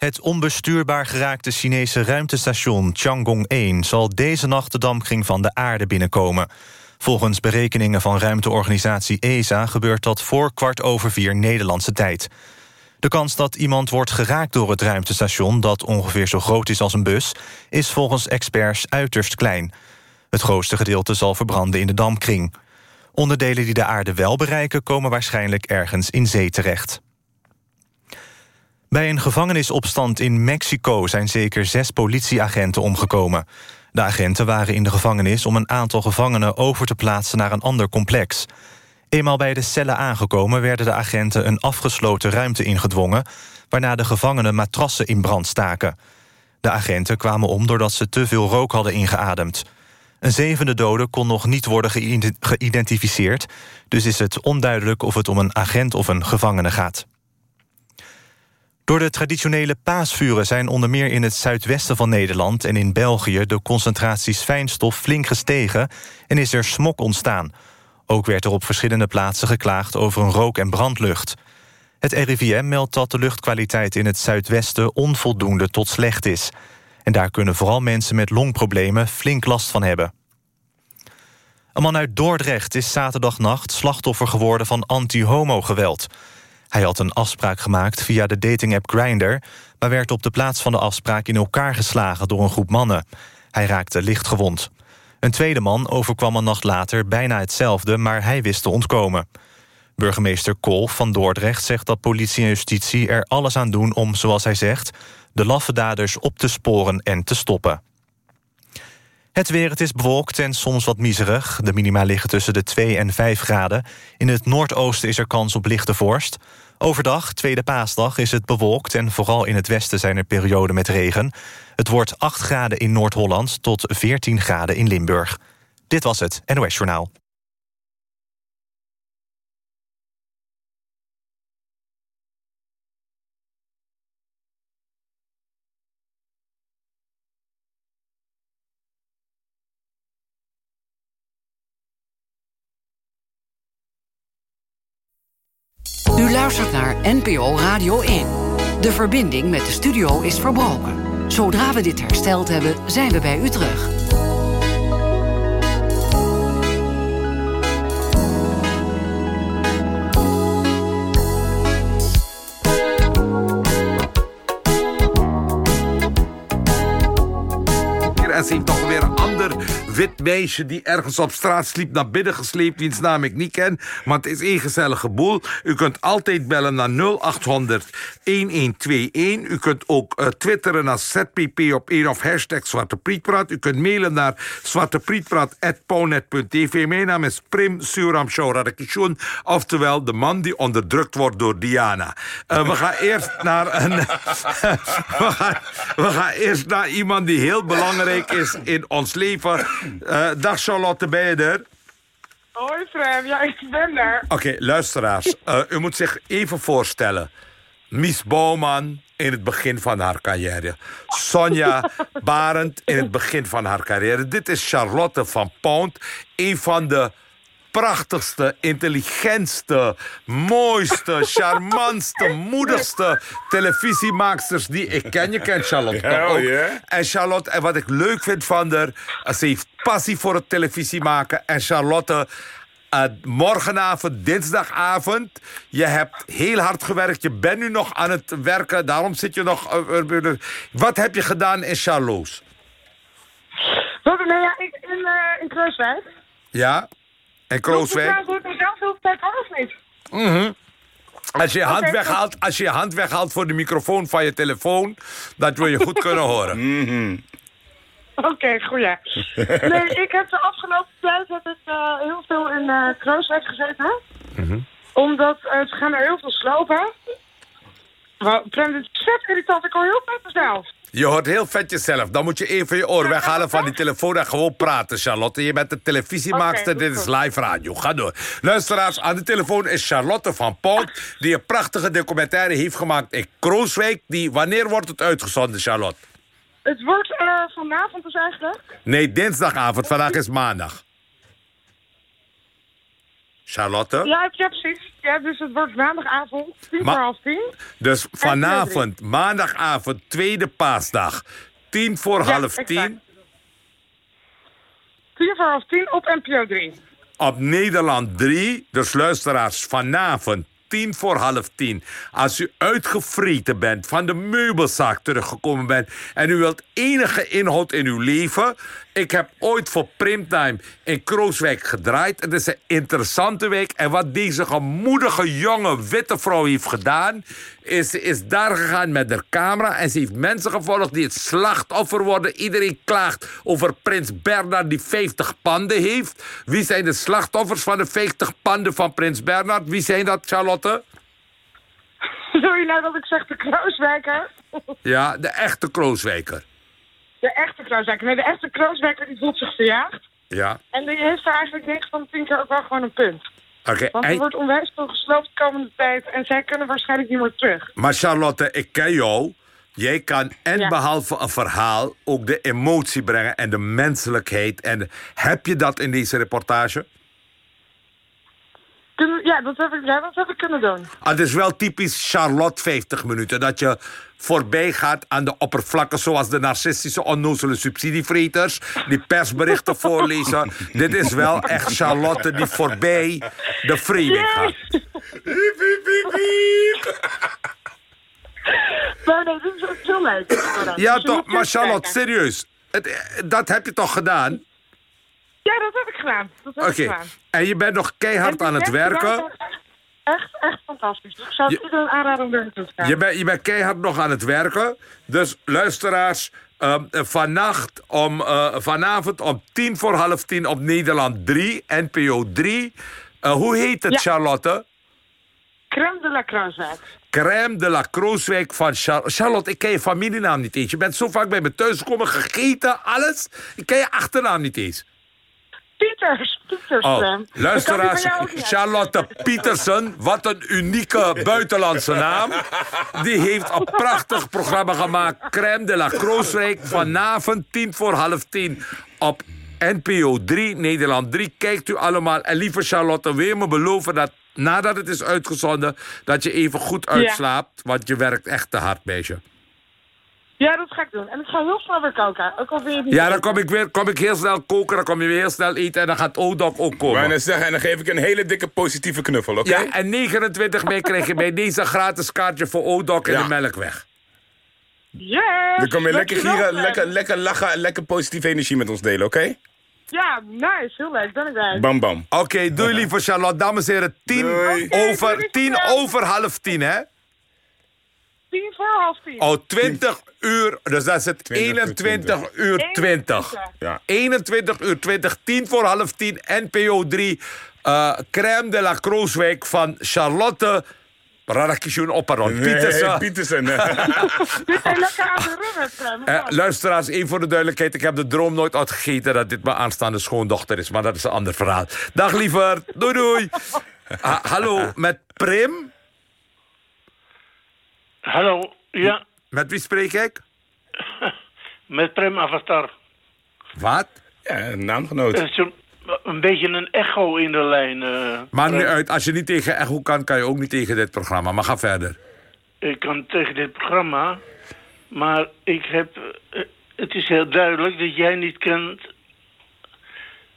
Het onbestuurbaar geraakte Chinese ruimtestation Tiangong-1... zal deze nacht de dampkring van de aarde binnenkomen. Volgens berekeningen van ruimteorganisatie ESA... gebeurt dat voor kwart over vier Nederlandse tijd. De kans dat iemand wordt geraakt door het ruimtestation... dat ongeveer zo groot is als een bus... is volgens experts uiterst klein. Het grootste gedeelte zal verbranden in de dampkring. Onderdelen die de aarde wel bereiken... komen waarschijnlijk ergens in zee terecht. Bij een gevangenisopstand in Mexico zijn zeker zes politieagenten omgekomen. De agenten waren in de gevangenis om een aantal gevangenen over te plaatsen naar een ander complex. Eenmaal bij de cellen aangekomen werden de agenten een afgesloten ruimte ingedwongen... waarna de gevangenen matrassen in brand staken. De agenten kwamen om doordat ze te veel rook hadden ingeademd. Een zevende dode kon nog niet worden geïdentificeerd... dus is het onduidelijk of het om een agent of een gevangene gaat. Door de traditionele paasvuren zijn onder meer in het zuidwesten van Nederland... en in België de concentraties fijnstof flink gestegen... en is er smok ontstaan. Ook werd er op verschillende plaatsen geklaagd over een rook- en brandlucht. Het RIVM meldt dat de luchtkwaliteit in het zuidwesten... onvoldoende tot slecht is. En daar kunnen vooral mensen met longproblemen flink last van hebben. Een man uit Dordrecht is zaterdagnacht slachtoffer geworden van anti-homo-geweld... Hij had een afspraak gemaakt via de datingapp Grindr... maar werd op de plaats van de afspraak in elkaar geslagen door een groep mannen. Hij raakte licht gewond. Een tweede man overkwam een nacht later bijna hetzelfde... maar hij wist te ontkomen. Burgemeester Kolf van Dordrecht zegt dat politie en justitie er alles aan doen... om, zoals hij zegt, de laffe daders op te sporen en te stoppen. Het weer, het is bewolkt en soms wat miserig. De minima liggen tussen de 2 en 5 graden. In het noordoosten is er kans op lichte vorst. Overdag, tweede paasdag, is het bewolkt... en vooral in het westen zijn er perioden met regen. Het wordt 8 graden in Noord-Holland tot 14 graden in Limburg. Dit was het NOS Journaal. Naar NPO Radio 1. De verbinding met de studio is verbroken. Zodra we dit hersteld hebben, zijn we bij u terug. Heeft toch weer een ander wit meisje die ergens op straat sliep naar binnen gesleept, wiens naam ik niet ken. Maar het is één gezellige boel. U kunt altijd bellen naar 0800 1121. U kunt ook uh, twitteren naar ZPP op 1 of hashtag Zwarte Prietpraat. U kunt mailen naar zwarteprietpraat.ponet.tv. Mijn naam is Prim Suram Radakishun. Oftewel de man die onderdrukt wordt door Diana. Uh, we gaan eerst naar een... we, gaan, we gaan eerst naar iemand die heel belangrijk is in ons leven. Uh, dag Charlotte, ben je er? Hoi Frem, ja ik ben er. Oké, okay, luisteraars. Uh, u moet zich even voorstellen. Mies Bouwman in het begin van haar carrière. Sonja Barend in het begin van haar carrière. Dit is Charlotte van Pound. Een van de prachtigste, intelligentste, mooiste, charmantste, moedigste televisiemaaksters die ik ken. Je kent Charlotte ja, ook. Yeah. En Charlotte, en wat ik leuk vind van haar, ze heeft passie voor het televisie maken. En Charlotte, uh, morgenavond, dinsdagavond, je hebt heel hard gewerkt. Je bent nu nog aan het werken, daarom zit je nog... Uh, wat heb je gedaan in Charloes? Wat, nee, ja, ik, in, uh, in Kruiswijk. Ja? En Krooswijk? Ja, doe mezelf heel tijd of niet? Mm -hmm. Als je, je hand weghaalt, als je je hand weghaalt voor de microfoon van je telefoon... dat we je goed kunnen horen. Mm -hmm. Oké, okay, goed ja. Nee, ik heb de afgelopen tijd heb ik, uh, heel veel in uh, Krooswijk gezeten. Mm -hmm. Omdat uh, ze gaan er heel veel slopen. Maar het is vet irritant, ik hoor heel vet mezelf. Je hoort heel vet jezelf. Dan moet je even je oor weghalen van die telefoon en gewoon praten, Charlotte. Je bent de televisiemaakster, okay, dit is live radio. Ga door. Luisteraars, aan de telefoon is Charlotte van Poont... die een prachtige documentaire heeft gemaakt in Krooswijk. Die, wanneer wordt het uitgezonden, Charlotte? Het wordt uh, vanavond dus eigenlijk. Nee, dinsdagavond. Vandaag is maandag. Charlotte? Ja, ja, precies. Ja, dus het wordt maandagavond, tien Ma- voor half tien. Dus vanavond, maandagavond, tweede paasdag. Tien voor Ja, half exact. tien. Tien voor half tien op NPO 3. Op Nederland 3. Dus luisteraars, vanavond tien voor half tien. Als u uitgevreten bent, van de meubelzaak teruggekomen bent... en u wilt enige inhoud in uw leven... Ik heb ooit voor Primtime in Krooswijk gedraaid. Het is een interessante week. En wat deze gemoedige jonge witte vrouw heeft gedaan... is ze is daar gegaan met haar camera... en ze heeft mensen gevolgd die het slachtoffer worden. Iedereen klaagt over Prins Bernard die 50 panden heeft. Wie zijn de slachtoffers van de 50 panden van Prins Bernard? Wie zijn dat, Charlotte? Je nou dat ik zeg de Krooswijker? Ja, de echte Krooswijker. De echte Krooswijker. Nee, de echte Krooswijker die voelt zich verjaagd. Ja, En die heeft daar eigenlijk 9 van 10 keer ook wel gewoon een punt. oké. Want er En- wordt onwijs veel gesloopt de komende tijd. En zij kunnen waarschijnlijk niet meer terug. Maar Charlotte, ik ken jou. Jij kan en Ja. behalve een verhaal ook de emotie brengen en de menselijkheid. En heb je dat in deze reportage? Ja, dat heb ik, ja, dat heb ik kunnen doen. Ah, het is wel typisch Charlotte 50 minuten. Dat je voorbij gaat aan de oppervlakken zoals de narcistische onnozele subsidievreters. Die persberichten voorlezen. Dit is wel echt Charlotte die voorbij de framing gaat. Maar nee, dit is leuk. Ja toch, maar Charlotte, serieus. Het, dat heb je toch gedaan? Ja, dat heb ik gedaan. Dat heb Oké. ik gedaan. En je bent nog keihard aan het werken. Echt, echt fantastisch. Dus ik zou het iedereen aanraden om naartoe te gaan. Je bent, je bent keihard nog aan het werken. Dus luisteraars, vannacht om, eh, vanavond om tien voor half tien op Nederland 3, NPO 3. Eh, hoe heet het, Ja. Charlotte? Crème de la Krooswijk. Crème de la Krooswijk van Char Charlotte. Ik ken je familienaam niet eens. Je bent zo vaak bij me thuis gekomen, gegeten, alles. Ik ken je achternaam niet eens. Pieters. Pieters Oh, crème. luisteraars, Charlotte Pietersen, wat een unieke buitenlandse naam. Die heeft een prachtig programma gemaakt. Crème de la Krooswijk, vanavond tien voor half tien op NPO 3, Nederland 3. Kijkt u allemaal. En lieve Charlotte, wil je me beloven dat nadat het is uitgezonden... dat je even goed uitslaapt, want je werkt echt te hard, meisje. Ja, dat ga ik doen. En ik ga heel snel weer koken. Ook al vind je het niet Ja, dan kom ik, weer, kom ik heel snel koken, dan kom je weer heel snel eten... en dan gaat Odok ook komen. Maar zeggen, en dan geef ik een hele dikke positieve knuffel, oké? Ja, en 29 mei krijg je bij deze gratis kaartje voor Odok en Ja. de Melkweg. Yes! Dan kom je lekker gieren, lekker, lekker lachen, en lekker positieve energie met ons delen, oké? Ja, nice. Heel leuk. Ben ik bij. Bam bam. Oké, doei lieve Charlotte. Dames en heren, tien Doei. Over, tien over half tien, hè? Tien voor half tien. Oh, 20 uur, dus dat is het 20 uur 21 uur 20. Ja. 21 uur 20, 10 voor half 10, NPO 3. eh Crème de la Krooswijk van Charlotte Radakishun Opparon. Pietersen. Hey, Pietersen. Dit is lekker aan de rummen, crème. Eh, luisteraars, even voor de duidelijkheid. Ik heb de droom nooit uitgegeten dat dit mijn aanstaande schoondochter is. Maar dat is een ander verhaal. Dag liever. Doei doei. Ah, hallo, met Prim. Hallo, ja, Met wie spreek ik? met Prem Avatar. Wat? ja, een naamgenoot. Er is een, een beetje een echo in de lijn. eh, Maakt niet Prem. uit. Als je niet tegen echo kan, kan je ook niet tegen dit programma. Maar ga verder. Ik kan tegen dit programma, maar ik heb... eh, het is heel duidelijk dat jij niet kent...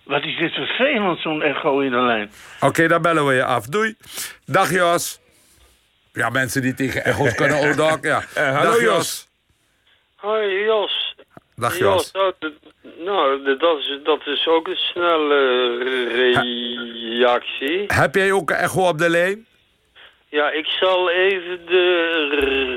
Wat is dit vervelend, zo'n echo in de lijn. Oké, dan bellen we je af. Doei. Dag Jos. Ja, mensen die tegen echo's kunnen. Oh, dag. Ja. Eh, hallo, Dag Jos. Hoi Jos. Dag Jos. nou, nou, dat is, dat is ook een snelle reactie. Heb jij ook een echo op de lijn? Ja, ik zal even de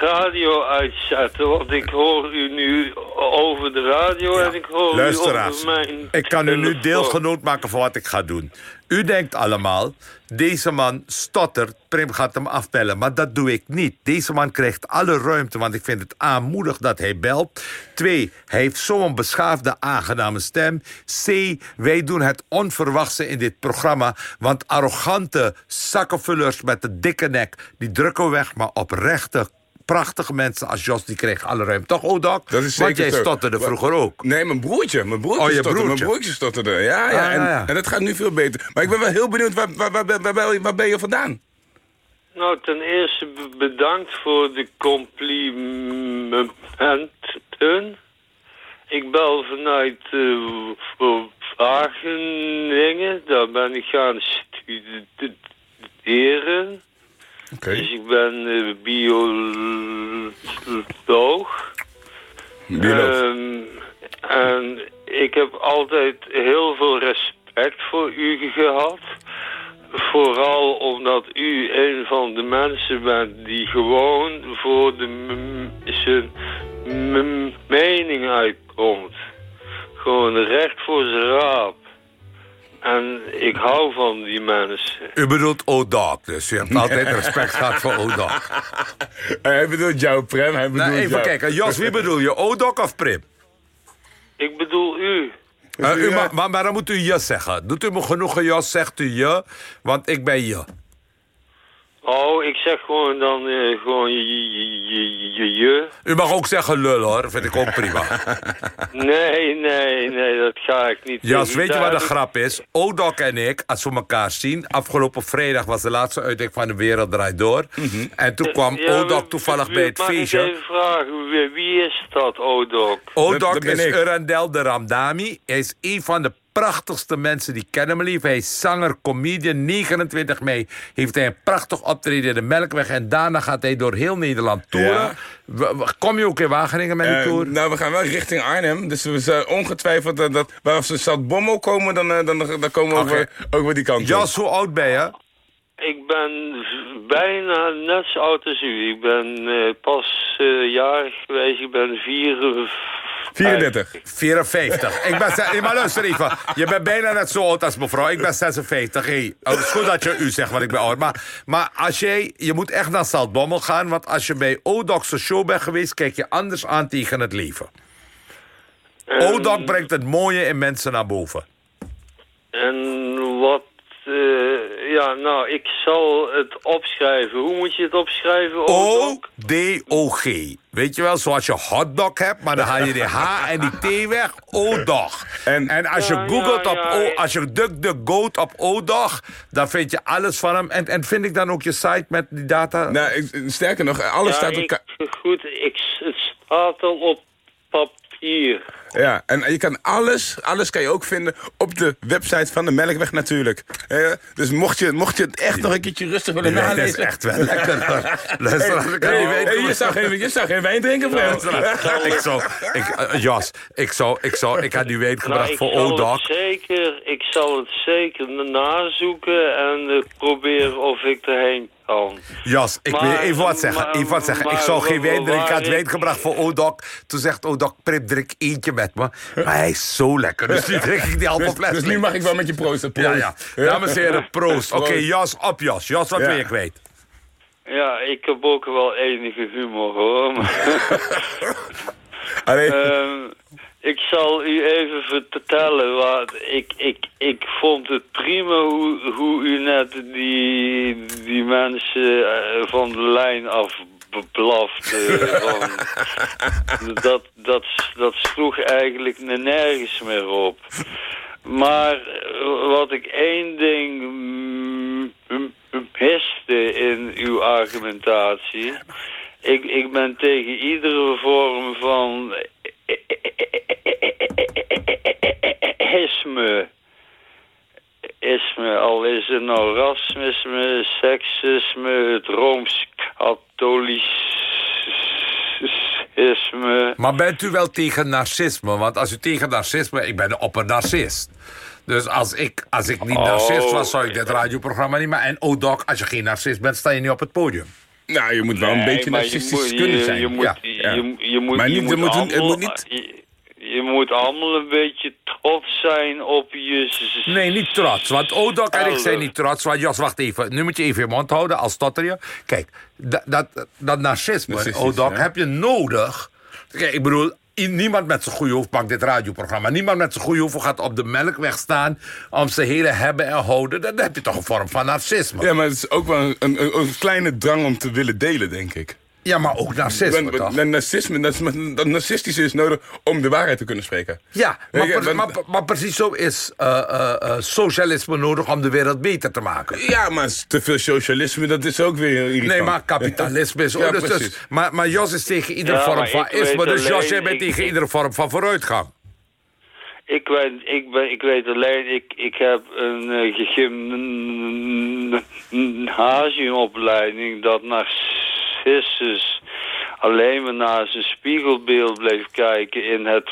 radio uitzetten, want ik hoor u nu over de radio en ik hoor u over mijn ik kan u nu deelgenoot maken van wat ik ga doen. U denkt allemaal, deze man stottert, Prim gaat hem afbellen. Maar dat doe ik niet. Deze man krijgt alle ruimte, want ik vind het aanmoedig dat hij belt. Twee, hij heeft zo'n beschaafde, aangename stem. C, wij doen het onverwachte in dit programma. Want arrogante zakkenvullers met de dikke nek, die drukken weg. Maar oprechte prachtige mensen als Jos, die kregen alle ruimte. Toch, Odak? Dat is Want zeker jij zo. stotterde vroeger ook. Nee, mijn broertje. Mijn broertje Oh, je stotterde. broertje. Mijn broertje stotterde. Ja, ja. Ah, en, ja, ja. en dat gaat nu veel beter. Maar ik ben wel heel benieuwd, waar, waar, waar, waar, waar- waar ben je vandaan? Nou, ten eerste bedankt voor de complimenten. Ik bel vanuit uh, Wageningen. Daar ben ik gaan studeren. Dus ik ben eh, bioloog. Bioloog. Ehm, en ik heb altijd heel veel respect voor u gehad. Vooral omdat u een van de mensen bent die gewoon voor de zijn mening uitkomt. Gewoon recht voor zijn raap. En ik hou van die mensen. U bedoelt Odak, dus u hebt altijd respect gehad voor Odak. Hij bedoelt jou, Prem. Hij bedoelt Nou, even jou. kijken, Jos, wie bedoel je? Odak of Prim? Ik bedoel u. Eh, u maar, maar dan moet u je zeggen. Doet u me genoegen, Jos, zegt u je, want ik ben je. Oh, ik zeg gewoon dan eh, gewoon je, je, je, je, je. U mag ook zeggen lul, hoor. Vind ik ook prima. Nee, nee, nee, dat ga ik niet. Jas, doen. weet je wat de ik- grap is? Odak en ik, als we elkaar zien... afgelopen vrijdag was de laatste uiting van De Wereld Draait Door. En toen kwam Ja, maar- toevallig bij het mag ik feestje. even vragen, wie, is dat, Odok? Ben is ik. Urandel de Ramdami. Hij is een van de prachtigste mensen die kennen me lief. Hij is zanger, comedian. 29 mei heeft hij een prachtig optreden in de Melkweg. En daarna gaat hij door heel Nederland toeren. Ja. Kom je ook in Wageningen met die Eh, tour? nou, we gaan wel richting Arnhem. Dus we zijn ongetwijfeld dat, dat waar als we stad Bommel komen, dan, eh, dan, dan komen we weer, ook weer die kant op. Jas, hoe oud ben je? Ik ben bijna net zo oud als u. Ik ben eh, pas eh, jarig geweest. Ik ben vier... 34. 54. Ik ben maar luister even. Je bent bijna net zo oud als mevrouw. Ik ben 56. Hey, oh, het is goed dat je u zegt, want ik ben oud. Maar, maar als jij, je moet echt naar Zaltbommel gaan. Want als je bij Odok's show bent geweest... kijk je anders aan tegen het leven. Odok brengt het mooie in mensen naar boven. En wat... eh, ja, nou, ik zal het opschrijven. Hoe moet je het opschrijven? O-D-O-G. Weet je wel, zoals je hotdog hebt, maar dan haal je die H en die T weg. O-dog. En, En- als je Ja, googelt ja, op ja. O, als je duck the goat op O-dog, dan vind je alles van hem. En, en vind ik dan ook je site met die data? Nou, ik- sterker nog, alles Ja, staat op... goed, ik, het staat al op papier. Ja, en je kan alles, alles kan je ook vinden op de website van de Melkweg natuurlijk. Eh, dus mocht je, mocht je het echt nog een keertje rustig willen Nee, dat is nalezen... echt wel lekker. Luister, Hey, hey, je, zou geen, je zou geen wijn drinken, Frans. ik zou, ik, eh, Jas, ik zou, ik zou, ik had die weet Nou, gebracht voor het zeker, ik zal het zeker nazoeken en eh, proberen of ik erheen kan. Jas, ik Maar- wil even wat zeggen. maar- Even wat zeggen. Ik zou geen wijn drinken. Ik had wijn gebracht voor Odok. Toen zegt Odok, Prip, drink eentje met me. Maar hij is zo lekker. Dus nu drink ik die halve Dus, fles. dus nu mag ik wel met je proosten. Ja, proost. ja. Dames en heren, proost. Oké. Jas, op Jas. Jas, wat Ja. ben je kwijt? Ja, ik heb ook wel enige humor hoor. maar- Allee, Ehm, ik zal u even vertellen, wat ik, ik, ik vond het prima hoe, hoe u net die, die mensen eh, van de lijn af van- dat, dat, dat sloeg eigenlijk nergens meer op. Maar eh, wat ik één ding mm, mm, miste in uw argumentatie... Ik, ik ben tegen iedere vorm van isme. Isme, al is het nou racisme, seksisme, het Rooms-Katholicisme. Maar bent u wel tegen narcisme? Want als u tegen narcisme... Ik ben een opper-narcist. Dus als ik, als ik niet Oh. narcist was, zou ik dit radioprogramma niet maken. En Odok, als je geen narcist bent, sta je niet op het podium. Nou, je moet wel een Nee, beetje je narcistisch je- kunnen zijn. Je moet, Ja, je, ja. je, je moet, Maar je niet- moet het allemaal- moet niet- Je, je moet allemaal een beetje trots zijn op je... Nee, niet trots. Want Odok en ik zijn niet trots. Want Jos, wacht even. Nu moet je even je mond houden als stotter je. Kijk, dat, dat, dat narcisme, ja. heb je nodig. Kijk, ik bedoel, niemand met zijn goede hoofd pakt dit radioprogramma. Niemand met zijn goede hoofd gaat op de melkweg staan... om zijn hele hebben en houden. Dan heb je toch een vorm van narcisme. Ja, maar het is ook wel een, een, een kleine drang om te willen delen, denk ik. Ja, maar ook narcisme, Want- toch? Narcisme, dat, is- dat narcistische is nodig om de waarheid te kunnen spreken. Ja, maar, maar, maar precies zo is eh, eh, eh, socialisme nodig om de wereld beter te maken. Ja, maar te veel socialisme, dat is ook weer irritant. Nee, maar kapitalisme is Ja, ook. dus, dus- precies. maar, maar Jos is tegen iedere Ja, vorm van isme. Dus Jos, jij bent ik- tegen iedere vorm van vooruitgang. Ik weet, ik, ben, ik weet alleen, ik, ik heb een uh, gymnasiumopleiding dat Alleen maar naar zijn spiegelbeeld bleef kijken in het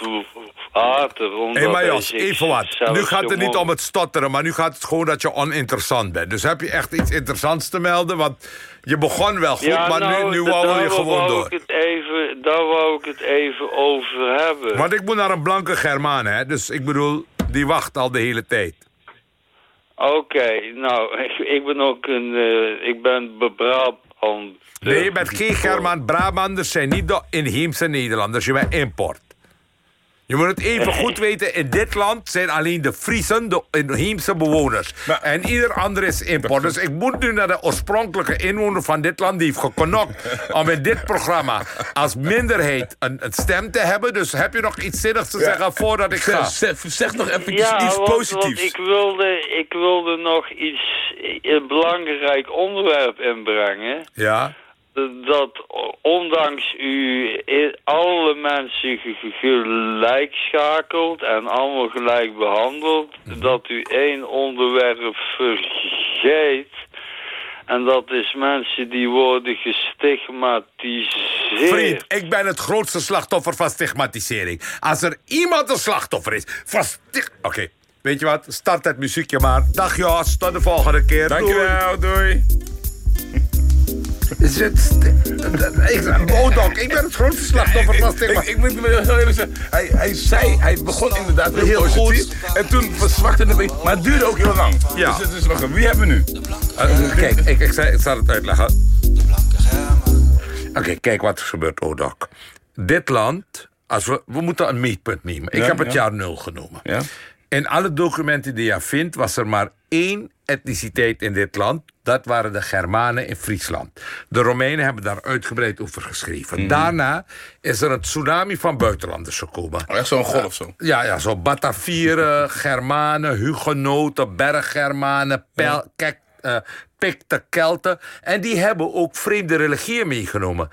water. Hé, hey, maar Jos, even wat. Nu gaat het niet om het stotteren, maar nu gaat het gewoon dat je oninteressant bent. Dus heb je echt iets interessants te melden? Want je begon wel goed, ja, maar nou, nu, nu da- wou je gewoon door. Ik het even, daar wou ik het even over hebben. Want ik moet naar een blanke Germaan, hè. Dus ik bedoel, die wacht al de hele tijd. Oké, nou, ik, ik ben ook een, eh, ik ben bebrabant. Nee, je bent geen Germaan. Brabanders zijn niet de inheemse Nederlanders. Je bent import. Je moet het even goed weten. In dit land zijn alleen de Friesen de inheemse bewoners. Maar- en ieder ander is import. Dus ik moet nu naar de oorspronkelijke inwoner van dit land... die heeft gekonokt om in dit programma als minderheid een, een stem te hebben. Dus heb je nog iets zinnigs te zeggen voordat ik ga? Zeg, zeg, zeg nog even Ja, iets want, want positiefs. ik, wilde, ik wilde nog iets, een belangrijk onderwerp inbrengen. Ja? Dat ondanks u alle mensen ge- ge- gelijk schakelt en allemaal gelijk behandelt, Mhm. dat u één onderwerp vergeet. En dat is mensen die worden gestigmatiseerd. Vriend, ik ben het grootste slachtoffer van stigmatisering. Als er iemand een slachtoffer is van stig... Oké, weet je wat? Start het muziekje maar. Dag Jos, tot de volgende keer. Doei. Dankjewel, doei. Het sti- ik, Bodok, ik ben het grootste slachtoffer van stigma. ik moet me heel eerlijk zeggen, hij, hij zei, hij begon inderdaad heel, Heel positief. En toen verzwakte het een beetje, maar het duurde ook heel lang. Ja. Dus het is nog een, wie hebben we nu? Eh, kijk, ik, ik, zal, ik zal het uitleggen. Oké, kijk wat er gebeurt, Odok. Dit land, als we, we moeten een meetpunt nemen. Ik Ja, heb het ja. jaar nul genomen. Ja. In alle documenten die je vindt, was er maar één etniciteit in dit land. Dat waren de Germanen in Friesland. De Romeinen hebben daar uitgebreid over geschreven. Mhm. Daarna is er een tsunami van buitenlanders gekomen. Oh, echt zo'n golf zo. Ja, ja, zo Batavieren, Germanen, Hugenoten, Berggermanen, Pel, Kek, eh, Pikten, Kelten. En die hebben ook vreemde religieën meegenomen.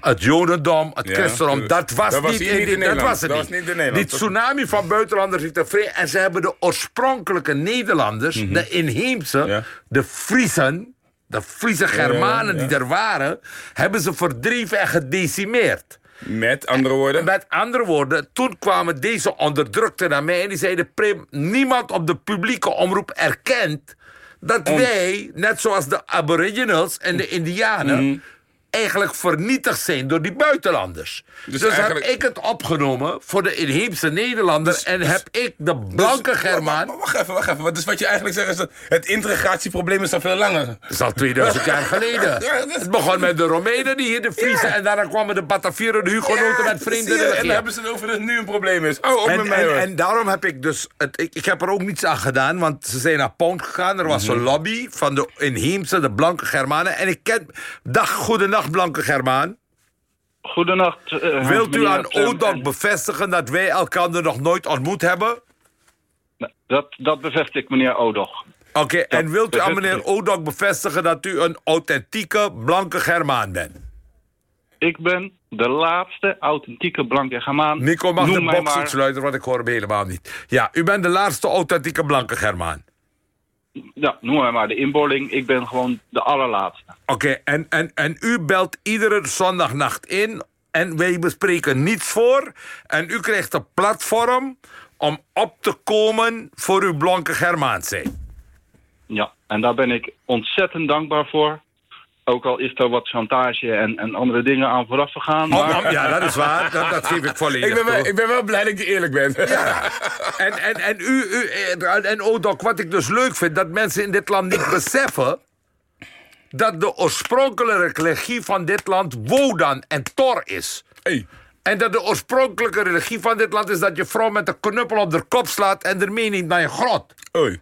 Het Jodendom, het Ja, Christendom, dat was Dat niet in dat Nederland. was het Dat niet. was niet in Nederland. Die tsunami van buitenlanders heeft er vreemd. En ze hebben de oorspronkelijke Nederlanders, de inheemse, Mhm. Ja. de Friesen, de Friese Germanen ja. die er waren, hebben ze verdreven en gedecimeerd. Met andere woorden. Met andere woorden, toen kwamen deze onderdrukten naar mij en die zeiden: Prim, niemand op de publieke omroep erkent dat wij, net zoals de Aboriginals en de Indianen, eigenlijk vernietigd zijn door die buitenlanders. Dus, Dus eigenlijk- heb ik het opgenomen voor de inheemse Nederlander en heb ik de blanke Dus- Germaan. Maar- maar Wacht even, wacht even. Dus wat je eigenlijk zegt is dat het integratieprobleem is al veel langer. Dat is al 2000 jaar geleden. Ja, is- Het begon met de Romeinen die hier de Friesen en daarna kwamen de Batavieren, de Hugenoten met vreemde zie je, En dan hebben ze het over dat het nu een probleem is. Oh, op met En, mij en, en daarom heb ik dus... Het, ik, ik heb er ook niets aan gedaan, want ze zijn naar Pound gegaan. Er was Mhm. een lobby van de inheemse, de blanke Germanen. En ik ken... Dag, goedenacht, blanke Germaan. Goedenacht. eh, Wilt u aan. ODOC bevestigen dat wij elkaar nog nooit ontmoet hebben? Dat, dat bevestig ik, meneer Odoch. Oké, en wilt u aan meneer ik. ODOC bevestigen dat u een authentieke blanke Germaan bent? Ik ben de laatste authentieke blanke Germaan. Nico mag Noem de box maar- uitsluiten, want ik hoor hem helemaal niet. Ja, u bent de laatste authentieke blanke Germaan. Ja, noem mij maar de inboorling. Ik ben gewoon de allerlaatste. Oké, en, en, en u belt iedere zondagnacht in en wij bespreken niets voor. En u krijgt een platform om op te komen voor uw blanke Germaan zijn. Ja, en daar ben ik ontzettend dankbaar voor. Ook al is er wat chantage en, en andere dingen aan vooraf gegaan. Maar om- ja, dat is waar. Dat, dat geef ik volledig ik, ben wel, ik ben wel blij dat je eerlijk bent. En, en, en, u, u, en, en Odok, wat ik dus leuk vind... dat mensen in dit land niet beseffen... dat de oorspronkelijke religie van dit land Wodan en Thor is. Hey. En dat de oorspronkelijke religie van dit land is... dat je vrouw met een knuppel op de kop slaat... en ermee niet naar je grot. Oei.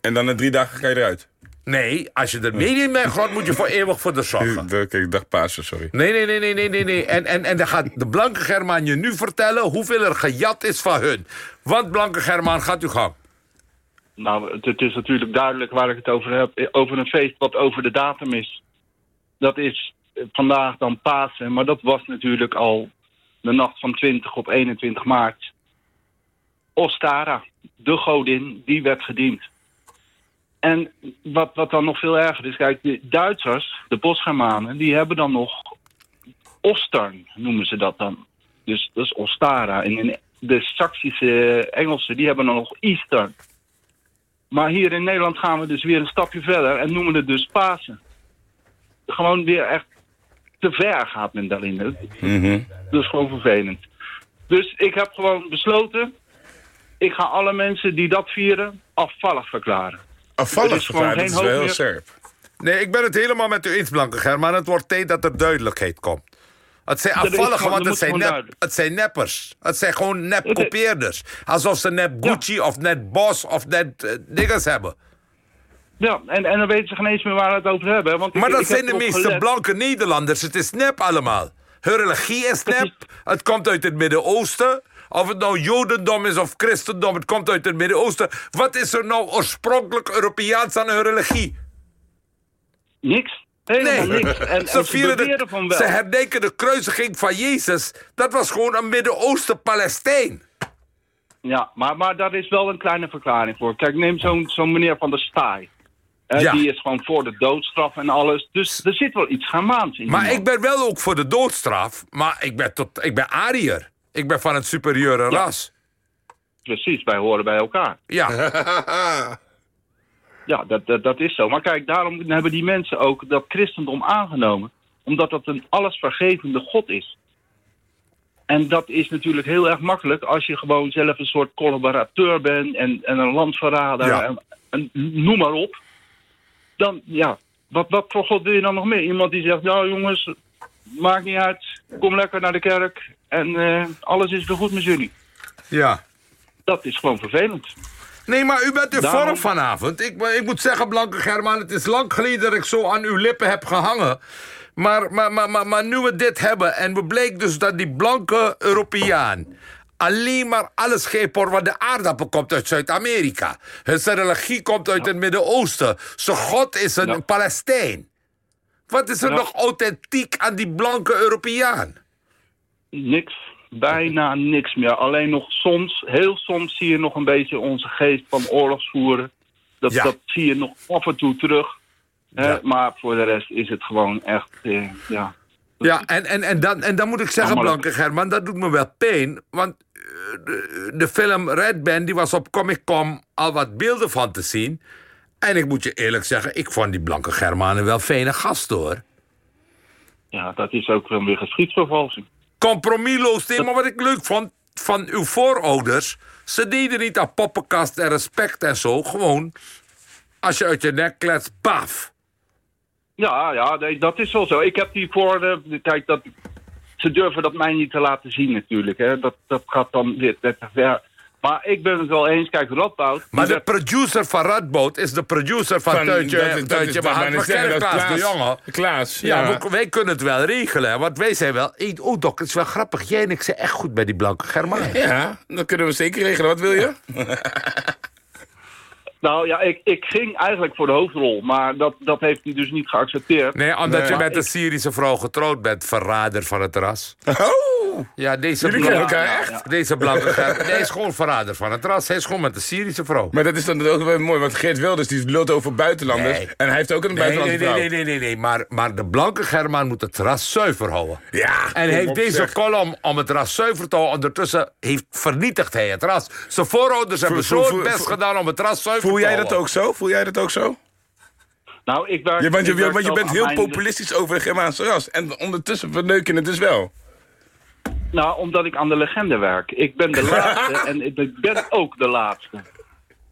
En dan na drie dagen ga je eruit. Nee, als je er mee in bent, God, moet je voor eeuwig voor de zorgen. Oké, ik dacht Pasen, sorry. Nee, nee, nee, nee, nee, nee. nee. En, en, en dan gaat de Blanke Germaan je nu vertellen hoeveel er gejat is van hun. Want Blanke Germaan, gaat u gang. Nou, het, het is natuurlijk duidelijk waar ik het over heb. Over een feest wat over de datum is. Dat is eh, vandaag dan Pasen, maar dat was natuurlijk al de nacht van 20 op 21 maart. Ostara, de godin, die werd gediend. En wat, wat dan nog veel erger is, kijk, de Duitsers, de bosgermanen, die hebben dan nog Ostern, noemen ze dat dan. Dus dat is Ostara. En in de Saksische Engelsen, die hebben dan nog Eastern. Maar hier in Nederland gaan we dus weer een stapje verder en noemen het dus Pasen. Gewoon weer echt te ver gaat men daarin. Dat is gewoon vervelend. Dus ik heb gewoon besloten, ik ga alle mensen die dat vieren afvallig verklaren. Afvallig dat is wel heel scherp. Nee, ik ben het helemaal met u eens, Blanke Germaan. Het wordt tijd dat er duidelijkheid komt. Het zijn Dat is afvallige, gewoon- want het zijn, nep, het zijn neppers. Het zijn gewoon nep-kopieerders. Alsof ze net Gucci of net Boss of net dinges hebben. Ja, en, en dan weten ze geen eens meer waar we het over hebben. Want ik- Maar dat ik zijn de meeste gelet. blanke Nederlanders. Het is nep allemaal. Hun religie is- nep. Het komt uit het Midden-Oosten. Of het nou Jodendom is of Christendom, het komt uit het Midden-Oosten. Wat is er nou oorspronkelijk Europeaans aan hun religie? Niks. Helemaal Nee, niks. En, en ze, beweren de, van wel. ze herdenken de kruisiging van Jezus. Dat was gewoon een Midden-Oosten-Palestijn. Ja, maar, maar daar is wel een kleine verklaring voor. Kijk, neem zo'n zo'n meneer van der Staaij. Ja. Die is gewoon voor de doodstraf en alles. Dus er zit wel iets Germaans in. Maar ik ben wel ook voor de doodstraf. Maar ik ben, tot, ik ben Ariër. Ik ben van het superieure ras. Precies, wij horen bij elkaar. Ja. Ja, dat, dat, dat is zo. Maar kijk, daarom hebben die mensen ook dat christendom aangenomen. Omdat dat een allesvergevende God is. En dat is natuurlijk heel erg makkelijk als je gewoon zelf een soort collaborateur bent en, en een landverrader Ja. en, en noem maar op. Dan, ja, wat, wat voor God wil je dan nog meer? Iemand die zegt, nou jongens, maakt niet uit, kom lekker naar de kerk en eh, alles is weer goed met jullie. ja. Dat is gewoon vervelend. Nee, maar u bent in Daarom- vorm vanavond. Ik, ik moet zeggen, Blanke Germaan, het is lang geleden dat ik zo aan uw lippen heb gehangen. Maar, maar, maar, maar, maar nu we dit hebben en we blijkt dus dat die blanke Europeaan alleen maar alles geeft voor wat de aardappel komt uit Zuid-Amerika. Zijn religie komt uit het Midden-Oosten. Zijn God is een Ja. Palestijn. Wat is er nog authentiek aan die blanke Europeaan? Niks. Bijna niks meer. Alleen nog soms, heel soms zie je nog een beetje onze geest van oorlogsvoeren. Dat, Ja. dat zie je nog af en toe terug. Hè, Ja. Maar voor de rest is het gewoon echt, eh, ja. Ja, en, en, en, dan, en dan moet ik zeggen. Blanke German, dat doet me wel pijn. Want eh, de, de film Red Band, die was op Comic-Con al wat beelden van te zien. En ik moet je eerlijk zeggen, ik vond die Blanke Germanen wel fijne gasten, hoor. ja, dat is ook wel weer geschiedsvervalsing. Compromisloos, nee, maar wat ik leuk vond van uw voorouders... ze deden niet aan poppenkast en respect en zo. Gewoon, als je uit je nek kletst, paf. Ja, ja, nee, dat is wel zo. Ik heb die voor, de, kijk, dat, ze durven dat mij niet te laten zien natuurlijk. Hè. Dat, dat gaat dan weer te ver. Maar ik ben het wel eens, kijk, Radboud... Maar de producer van Radboud is de producer van, Van- Kerk dat Klaas de Klaas- Jonge. Klaas, Ja, ja. we- wij kunnen het wel regelen. Want wij zijn wel... Oh, Dok, het is wel grappig. Jij en ik zijn echt goed bij die blanke Germaan. Ja, dat kunnen we zeker regelen. Wat wil je? Nou ja, ik, ik ging eigenlijk voor de hoofdrol, maar dat, dat heeft hij dus niet geaccepteerd. Nee, omdat Nee. je met een Syrische vrouw getrouwd bent. Verrader van het ras. Oh! Ja, deze Jullie blanke... elkaar ja, echt? Deze blanke Germaan... Hij is gewoon verrader van het ras. Hij is gewoon met een Syrische vrouw. Maar dat is dan ook wel mooi, want Geert Wilders die lult over buitenlanders. Nee. En hij heeft ook een Nee, buitenlandse nee, vrouw. nee, nee, nee, nee. Maar, maar de blanke Germaan moet het ras zuiver houden. Ja, En heeft deze zeg. column om het ras zuiver te houden. Ondertussen heeft vernietigt hij het ras. Zijn voorouders hebben zo best gedaan om het ras zuiver Voel jij dat ook zo? Voel jij dat ook zo? Nou, ik werk, Ja, want je, want je bent heel mijn- populistisch over het Germaanse ras. En ondertussen verneuk je het dus wel. Nou, omdat ik aan de legende werk. Ik ben de laatste en ik ben ook de laatste.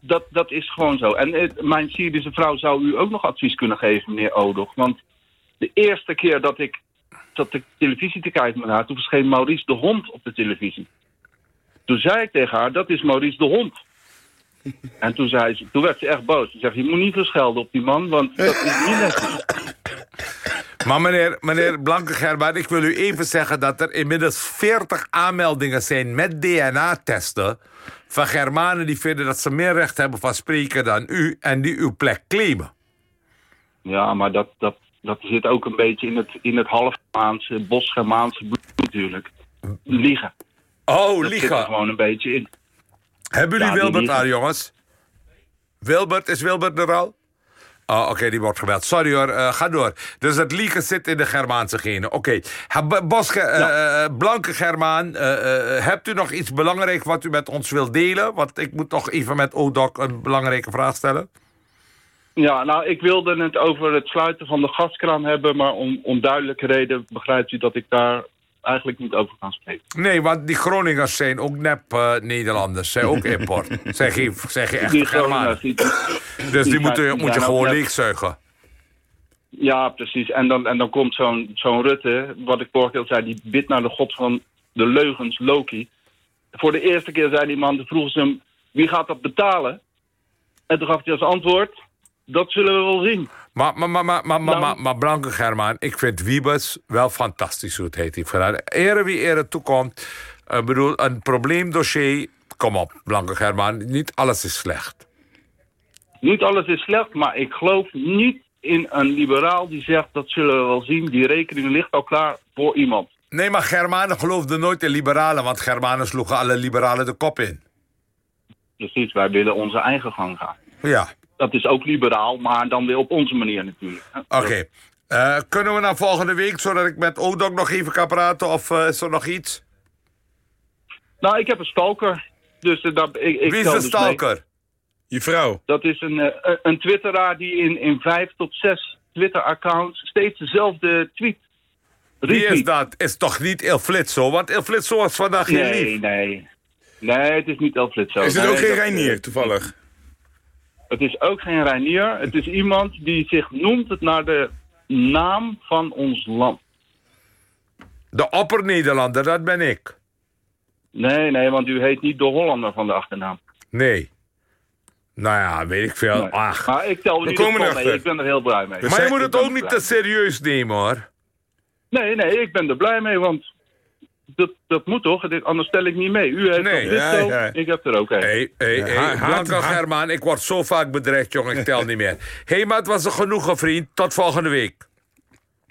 Dat, dat is gewoon zo. En het- mijn Syrische vrouw zou u ook nog advies kunnen geven, meneer Odoch. Want de eerste keer dat ik zat de televisie te kijken met haar... toen verscheen Maurice de Hond op de televisie. Toen zei ik tegen haar, dat is Maurice de Hond. En toen, zei ze, toen werd ze echt boos. Ze zegt, je moet niet verschelden op die man, want dat is niet netjes. Maar meneer, meneer Blanke Germain, ik wil u even zeggen... dat er inmiddels 40 aanmeldingen zijn met DNA-testen... van Germanen die vinden dat ze meer recht hebben van spreken dan u... en die uw plek claimen. Ja, maar dat, dat, dat zit ook een beetje in het, in het half-Germaanse, bos-Germaanse bloed natuurlijk. Liegen. Oh, Dat zit er liegen. gewoon een beetje in. Hebben jullie Ja, die Wilbert aan, jongens? Wilbert, is Wilbert er al? Oh, oké, die wordt gebeld. Sorry hoor, eh, ga door. Dus het liegen zit in de Germaanse genen. Oké, Ha- B- Boske, eh, Blanke Germaan, eh, eh, hebt u nog iets belangrijks wat u met ons wilt delen? Want ik moet nog even met Odoc een belangrijke vraag stellen. Ja, nou, ik wilde het over het sluiten van de gaskraan hebben, maar om onduidelijke reden begrijpt u dat ik daar eigenlijk niet over kan spreken. Nee, want die Groningers zijn ook nep eh, Nederlanders. Zijn ook import. zijn geen, zijn geen echte Die Germanen. Groningers, die- Dus die die moet, zijn- je- moet je gewoon leegzuigen. Ja, precies. En dan, en dan komt zo'n zo'n Rutte, wat ik vorige keer zei, die bidt naar de god van de leugens, Loki. Voor de eerste keer zei die man, vroegen ze hem, wie gaat dat betalen? En toen gaf hij als antwoord, dat zullen we wel zien. Maar, maar, maar, maar, maar, maar, maar, maar Blanke Germaan, ik vind Wiebes wel fantastisch hoe het heeft hij. Ere wie ere toekomt. Ik bedoel, een probleemdossier. Kom op, Blanke Germaan, niet alles is slecht. Niet alles is slecht, maar ik geloof niet in een liberaal die zegt, dat zullen we wel zien. Die rekening ligt al klaar voor iemand. Nee, maar Germanen geloofden nooit in liberalen, want Germanen sloegen alle liberalen de kop in. Precies, wij willen onze eigen gang gaan. Ja, Dat is ook liberaal, maar dan weer op onze manier natuurlijk. oké. Eh, kunnen we naar volgende week, zodat ik met Odoc nog even kan praten, of eh, is er nog iets? Nou, ik heb een stalker. Dus eh, dat, ik, ik Wie is de dus mee. stalker? Je vrouw. Dat is een, een twitteraar die in, in vijf tot zes Twitter-accounts steeds dezelfde tweet Wie is dat? Is toch niet Il Flitso? Want Il Flitso was vandaag geen Nee, lief. nee. Nee, het is niet Elfrit zo. Is het Nee, ook geen Reinier, toevallig? Het is ook geen Reinier. Het is iemand die zich noemt het naar de naam van ons land. De opper-Nederlander, dat ben ik. Nee, nee, want u heet niet de Hollander van de achternaam. Nee. Nou ja, weet ik veel. Nee. Ach. Maar ik tel er We komen mee. Ik ben er heel blij mee. Maar je moet het ook niet te serieus nemen, hoor. Nee, nee, ik ben er blij mee, want dat, dat moet toch? Dit- Anders stel ik niet mee. U heeft Nee. dit Ja, zo, ja. ik heb er ook een. Hé, hé, Germaan, ik word zo vaak bedreigd, jongen. Ik tel niet meer. Hé, hey, maar het was een genoegen, vriend. Tot volgende week.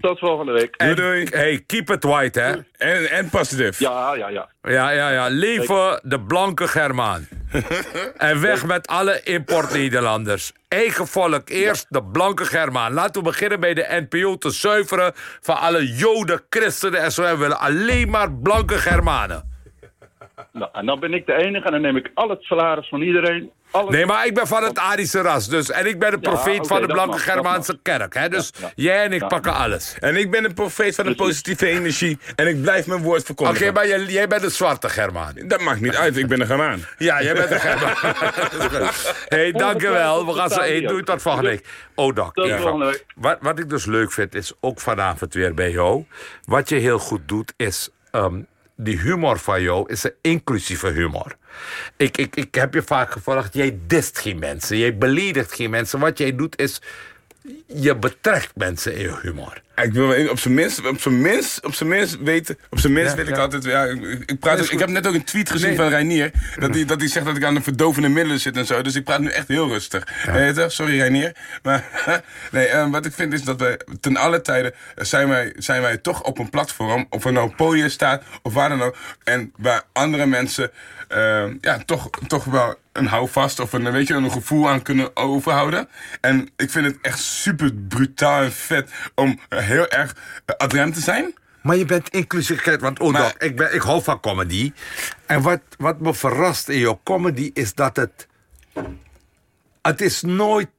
Tot volgende week. En, doei. Hey, keep it white, hè. En, en positief. Ja, ja, ja. Ja, ja, ja. Leven de blanke Germaan. en weg met alle import-Nederlanders. Eigen volk eerst, de blanke Germaan. Laten we beginnen bij de NPO te zuiveren... van alle joden, christenen en zo. We willen alleen maar blanke Germanen. Nou, en dan ben ik de enige en dan neem ik al het salaris van iedereen. Alles... Nee, maar ik ben van het Arische ras. Dus, en ik ben de Ja, profeet oké, van de blanke mag, Germaanse kerk. Hè? Dus Ja, ja. jij en ik Ja. pakken alles. En ik ben een profeet van de positieve energie. En ik blijf mijn woord Oké, verkondigen. maar jij, jij bent een zwarte Germaan. Dat maakt niet uit, ik ben een Germaan. Ja, jij bent een Germaan. hey, dankjewel. We gaan zo hey, doei tot volgende week. Oh, week. Wat, wat ik dus leuk vind, is ook vanavond weer bij jou. Wat je heel goed doet, is... ehm, die humor van jou is een inclusieve humor. Ik, ik, ik heb je vaak gevolgd, jij dist geen mensen. Jij beledigt geen mensen. Wat jij doet is... Je betrekt mensen in je humor. Ik wil op zijn minst, op zijn minst, op zijn minst weten. Op zijn minst Ja, weet ik ja. altijd. Ja, ik, ik, praat, Nee, is ook- ik heb net ook een tweet gezien Nee. van Reinier. Dat hij dat zegt dat ik aan de verdovende middelen zit en zo. Dus ik praat nu echt heel rustig. Weet je, sorry Reinier. Maar nee, eh, wat ik vind is dat wij ten alle tijden eh, zijn wij, zijn wij toch op een platform. Of er nou op podium staat of waar dan ook. En waar andere mensen eh, ja, toch, toch wel een houvast of een, weet je, een gevoel aan kunnen overhouden. En ik vind het echt super brutaal en vet om heel erg uh, adrem te zijn. Maar je bent inclusief, kijk, want oh, Maar- Doc, ik, ben, ik hou van comedy. En wat, wat me verrast in jouw comedy is dat het... Het is nooit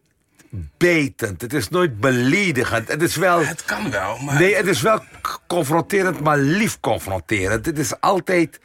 betend, het is nooit beledigend. Het is wel... Het kan wel, maar... Nee, het is wel confronterend, maar lief confronterend. Het is altijd...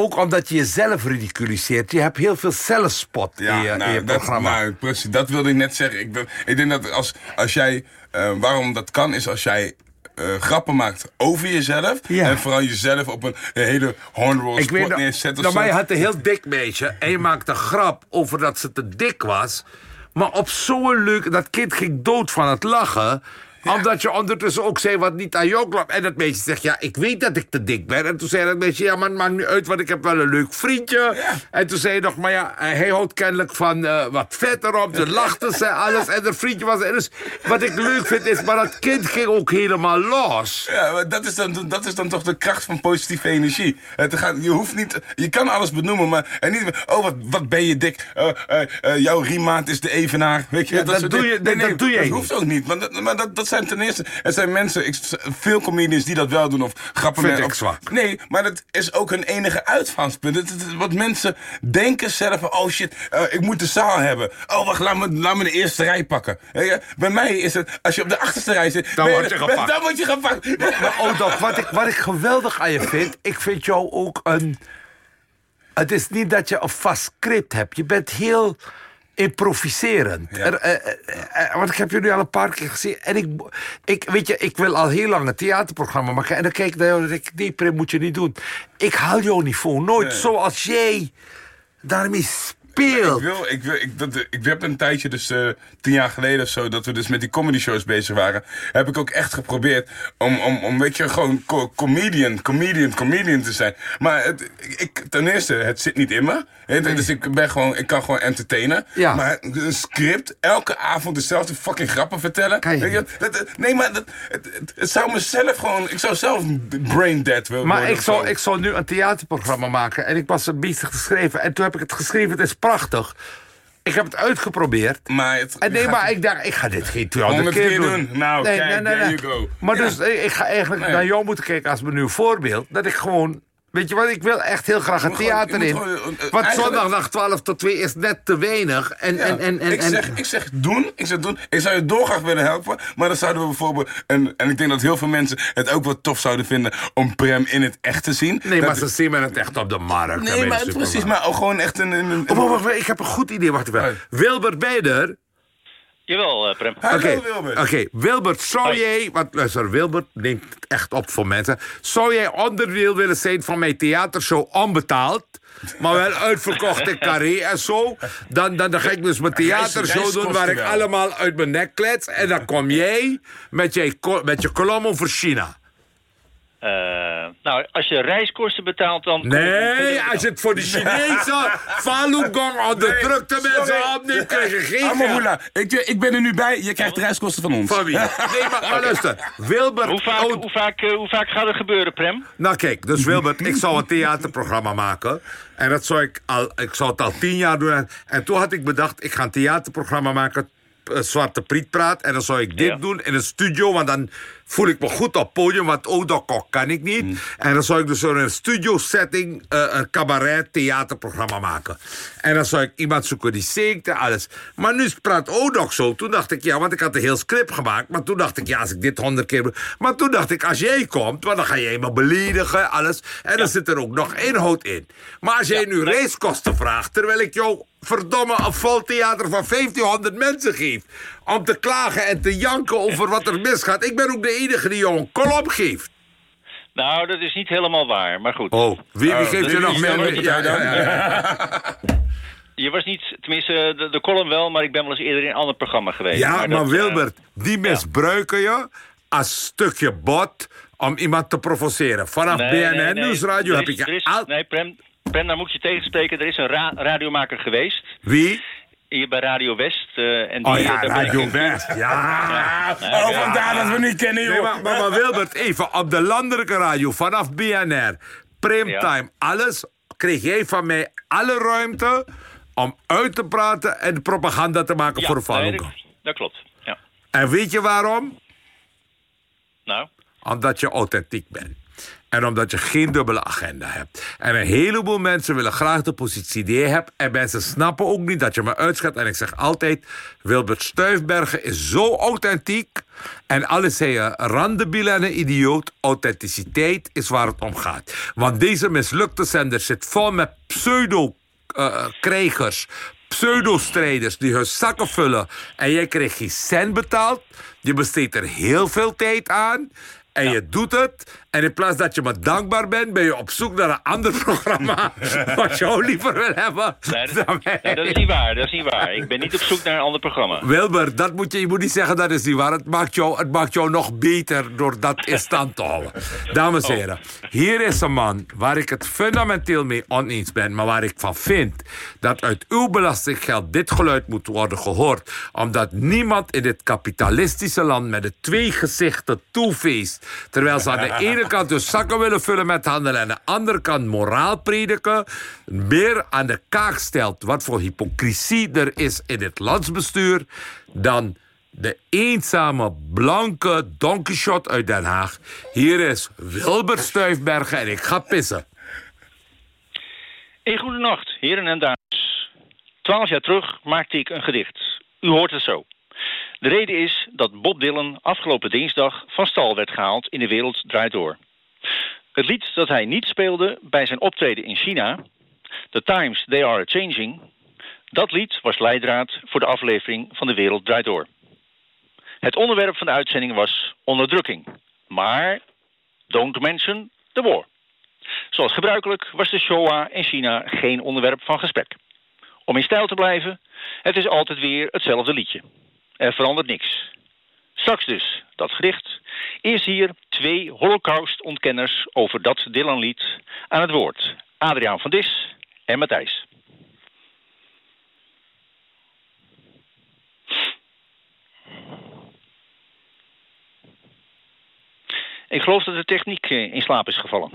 Ook omdat je jezelf ridiculiseert. Je hebt heel veel zelfspot in je, in je nou, dat, programma. nou, precies, dat wilde ik net zeggen. Ik, denk dat als, als jij... eh, waarom dat kan, is als jij eh, grappen maakt over jezelf. Ja. En vooral jezelf op een, een hele Ik spot weet nog, neerzet. nou, maar je had een heel dik meisje en je maakte een grap over dat ze te dik was. Maar op zo'n leuk, dat kind ging dood van het lachen. Omdat je ondertussen ook zei wat niet aan jou klopt. En dat meisje zegt, ja, ik weet dat ik te dik ben. En toen zei dat meisje, ja, maar het maakt niet uit, want ik heb wel een leuk vriendje. En toen zei je nog, maar ja, hij houdt kennelijk van eh, wat vet erop. Ze lachten ze, alles. En dat vriendje was er. Dus wat ik leuk vind is, maar dat kind ging ook helemaal los. Ja, maar dat is, dan, dat is dan toch de kracht van positieve energie. Het gaat, je hoeft niet, je kan alles benoemen, maar en niet, oh wat, wat ben je dik, Eh, eh, eh, jouw riemaat is de evenaar, weet je. Ja, dat doe je- dat- dat doe jij Dat hoeft ook niet, maar, dat, maar dat, dat zijn ten eerste, er zijn mensen, ik, veel comedians die dat wel doen, of grappen Vind met- ik of- zwak. Nee, maar dat is ook hun enige uitgangspunt. Het, het- wat mensen denken zelf, oh shit, eh, ik moet de zaal hebben. Oh wacht, laat me, laat me de eerste rij pakken. Je, Bij mij is het, als je op de achterste rij zit, Dan word je gepakt. Dan word je gepakt. Maar oh, wat ik, wat ik geweldig aan je vind... ik vind jou ook een... Het is niet dat je een vast script hebt. Je bent heel improviserend. Ja. Er, eh, eh, eh, want ik heb je nu al een paar keer gezien. En ik, ik, weet je, ik wil al heel lang een theaterprogramma maken. En dan kijk ik naar ik... nee, Prim, moet je niet doen. Ik haal jouw niveau nooit zoals jij daarmee speelt. Ik wil, ik wil, ik, dat, ik heb een tijdje, dus eh, tien jaar geleden of zo, dat we dus met die comedy shows bezig waren. Heb ik ook echt geprobeerd om, om, om weet je, gewoon co- comedian, comedian, comedian te zijn. Maar het, ik, ten eerste, het zit niet in me. Hè, Dus ik ben gewoon, ik kan gewoon entertainen. Ja. Maar een script, elke avond dezelfde fucking grappen vertellen. Kan je Weet je, dat, dat- nee, maar dat, het, het, het zou mezelf gewoon, ik zou zelf brain dead willen Maar ik zou, zo. ik zou nu een theaterprogramma maken. En ik was bezig te schrijven. En toen heb ik het geschreven. Het is prachtig. Ik heb het uitgeprobeerd. Maar het, En nee, maar ik dacht, ik ga dit geen 200 100 keer keer doen. doen. Nou, kijk, there you go. Maar Ja. dus, eh, ik ga eigenlijk Nee. naar jou moeten kijken als mijn nieuw voorbeeld. Dat ik gewoon... Weet je wat, ik wil echt heel graag een gewoon- theater in. eh, Want zondagnacht 12 tot 2 is net te weinig. En, Ja, en, en, en, ik, zeg, ik zeg doen, ik zeg doen. Ik zou je doorgraag willen helpen, maar dan zouden we bijvoorbeeld... En, en ik denk dat heel veel mensen het ook wel tof zouden vinden om Prem in het echt te zien. nee, Dat- maar ze zien me het echt op de markt. Nee, maar precies, maar ook gewoon echt een... een, een Oh, wacht, wacht, wacht, ik heb een goed idee. Wacht. Wilbert Beider... Jawel, eh, Prem. Oké, Wilbert. oké. Wilbert, zou jij... Want luister, Wilbert neemt het echt op voor mensen. Zou jij onderdeel willen zijn van mijn theatershow onbetaald? Maar wel uitverkocht in Carré en zo. Dan, dan, dan ga ik dus mijn theatershow doen waar ik wel. allemaal uit mijn nek klets. En dan kom jij met je, met je kolom over China. Eh, nou, als je reiskosten betaalt, dan... Nee, als je het voor de Chinezen Falun Gong onder drukte mensen sorry. opneemt, krijg je geen geld. Amahula, ik, ik ben er nu bij, je krijgt de reiskosten van ons. Van wie? Nee, maar, maar luister. Wilbert... Hoe vaak, hoe, vaak, eh, hoe vaak gaat het gebeuren, Prem? Nou kijk, dus Wilbert, ik zou een theaterprogramma maken. En dat zou ik al, ik zou het al tien jaar doen. En toen had ik bedacht, ik ga een theaterprogramma maken. eh, Zwarte Priet praat. En dan zou ik dit Ja. doen in een studio. Want dan voel ik me goed op podium. Want Odokok kan ik niet. En dan zou ik dus in een studio setting eh, een cabaret theaterprogramma maken. En dan zou ik iemand zoeken die zingt en alles. Maar nu praat Odok zo. Toen dacht ik, ja, want ik had een heel script gemaakt. Maar toen dacht ik, ja, als ik dit honderd keer... Maar toen dacht ik, als jij komt, want dan ga jij me beledigen, alles. En dan zit er ook nog inhoud in. Maar als jij nu reiskosten vraagt, terwijl ik jou verdomme een vol theater van 1500 mensen geef... om te klagen en te janken over wat er misgaat. Ik ben ook de enige die jou een kolom geeft. Nou, dat is niet helemaal waar, maar goed. Oh, wie, wie geeft je wie nog meer? Ja, ja. Je was niet, tenminste, de, de column wel, maar ik ben wel eens eerder in een ander programma geweest. Ja, maar, dat, eh, Wilbert, die misbruiken je als stukje bot om iemand te provoceren. Vanaf nee, BNN nee. Nieuwsradio heb ik je is- al... Nee, Prem, Prem, daar moet je tegenspreken. Er is een ra- radiomaker geweest, Wie? Hier bij Radio West. eh, en die, Oh ja, daar ben ik Radio West. Ja. Ja, Oh, ja. vandaar dat we niet kennen, joh. Nee, maar, maar, maar Wilbert, even op de landelijke radio vanaf BNR, primetime, alles, kreeg jij van mij alle ruimte om uit te praten en propaganda te maken Ja, voor Falun dat, Gong. dat klopt. Ja. En weet je waarom? Nou, Omdat je authentiek bent. En omdat je geen dubbele agenda hebt. En een heleboel mensen willen graag de positie die je hebt. En mensen snappen ook niet dat je me uitschat. En ik zeg altijd, Wilbert Stuifbergen is zo authentiek. En alles zei je randebiel en een idioot. Authenticiteit is waar het om gaat. Want deze mislukte zender zit vol met pseudo-krijgers... pseudo-strijders die hun zakken vullen... en jij krijgt geen cent betaald. Je besteedt er heel veel tijd aan... En je doet het. En in plaats dat je me dankbaar bent, ben je op zoek naar een ander programma. wat jou liever wil hebben. Nee, dat, nee, is niet waar. Dat is niet waar. Ik ben niet op zoek naar een ander programma. Wilbur, dat moet je, je moet niet zeggen dat is niet waar. Het maakt jou, het maakt jou nog beter door dat in stand te houden. Dames en heren, hier is een man waar ik het fundamenteel mee oneens ben... maar waar ik van vind dat uit uw belastinggeld dit geluid moet worden gehoord. Omdat niemand in dit kapitalistische land met de twee gezichten toefeest. Terwijl ze aan de ene kant dus zakken willen vullen met handel... en aan de andere kant moraal prediken. Meer aan de kaak stelt wat voor hypocrisie er is in het landsbestuur... dan de eenzame, blanke Don Quixote uit Den Haag. Hier is Wilbert Stuifbergen en ik ga pissen. Een goede nacht, heren en dames. Twaalf jaar terug maakte ik een gedicht. U hoort het zo. De reden is dat Bob Dylan afgelopen dinsdag van stal werd gehaald in de wereld draait door. Het lied dat hij niet speelde bij zijn optreden in China, The Times They Are Changing, dat lied was leidraad voor de aflevering van de wereld draait door. Het onderwerp van de uitzending was onderdrukking, maar don't mention the war. Zoals gebruikelijk was de Shoah in China geen onderwerp van gesprek. Om in stijl te blijven, het is altijd weer hetzelfde liedje. Er verandert niks. Straks dus dat gedicht. Eerst hier twee holocaustontkenners over dat Dylan-lied aan het woord. Adriaan van Dis en Matthijs. Ik geloof dat de techniek eh, in slaap is gevallen.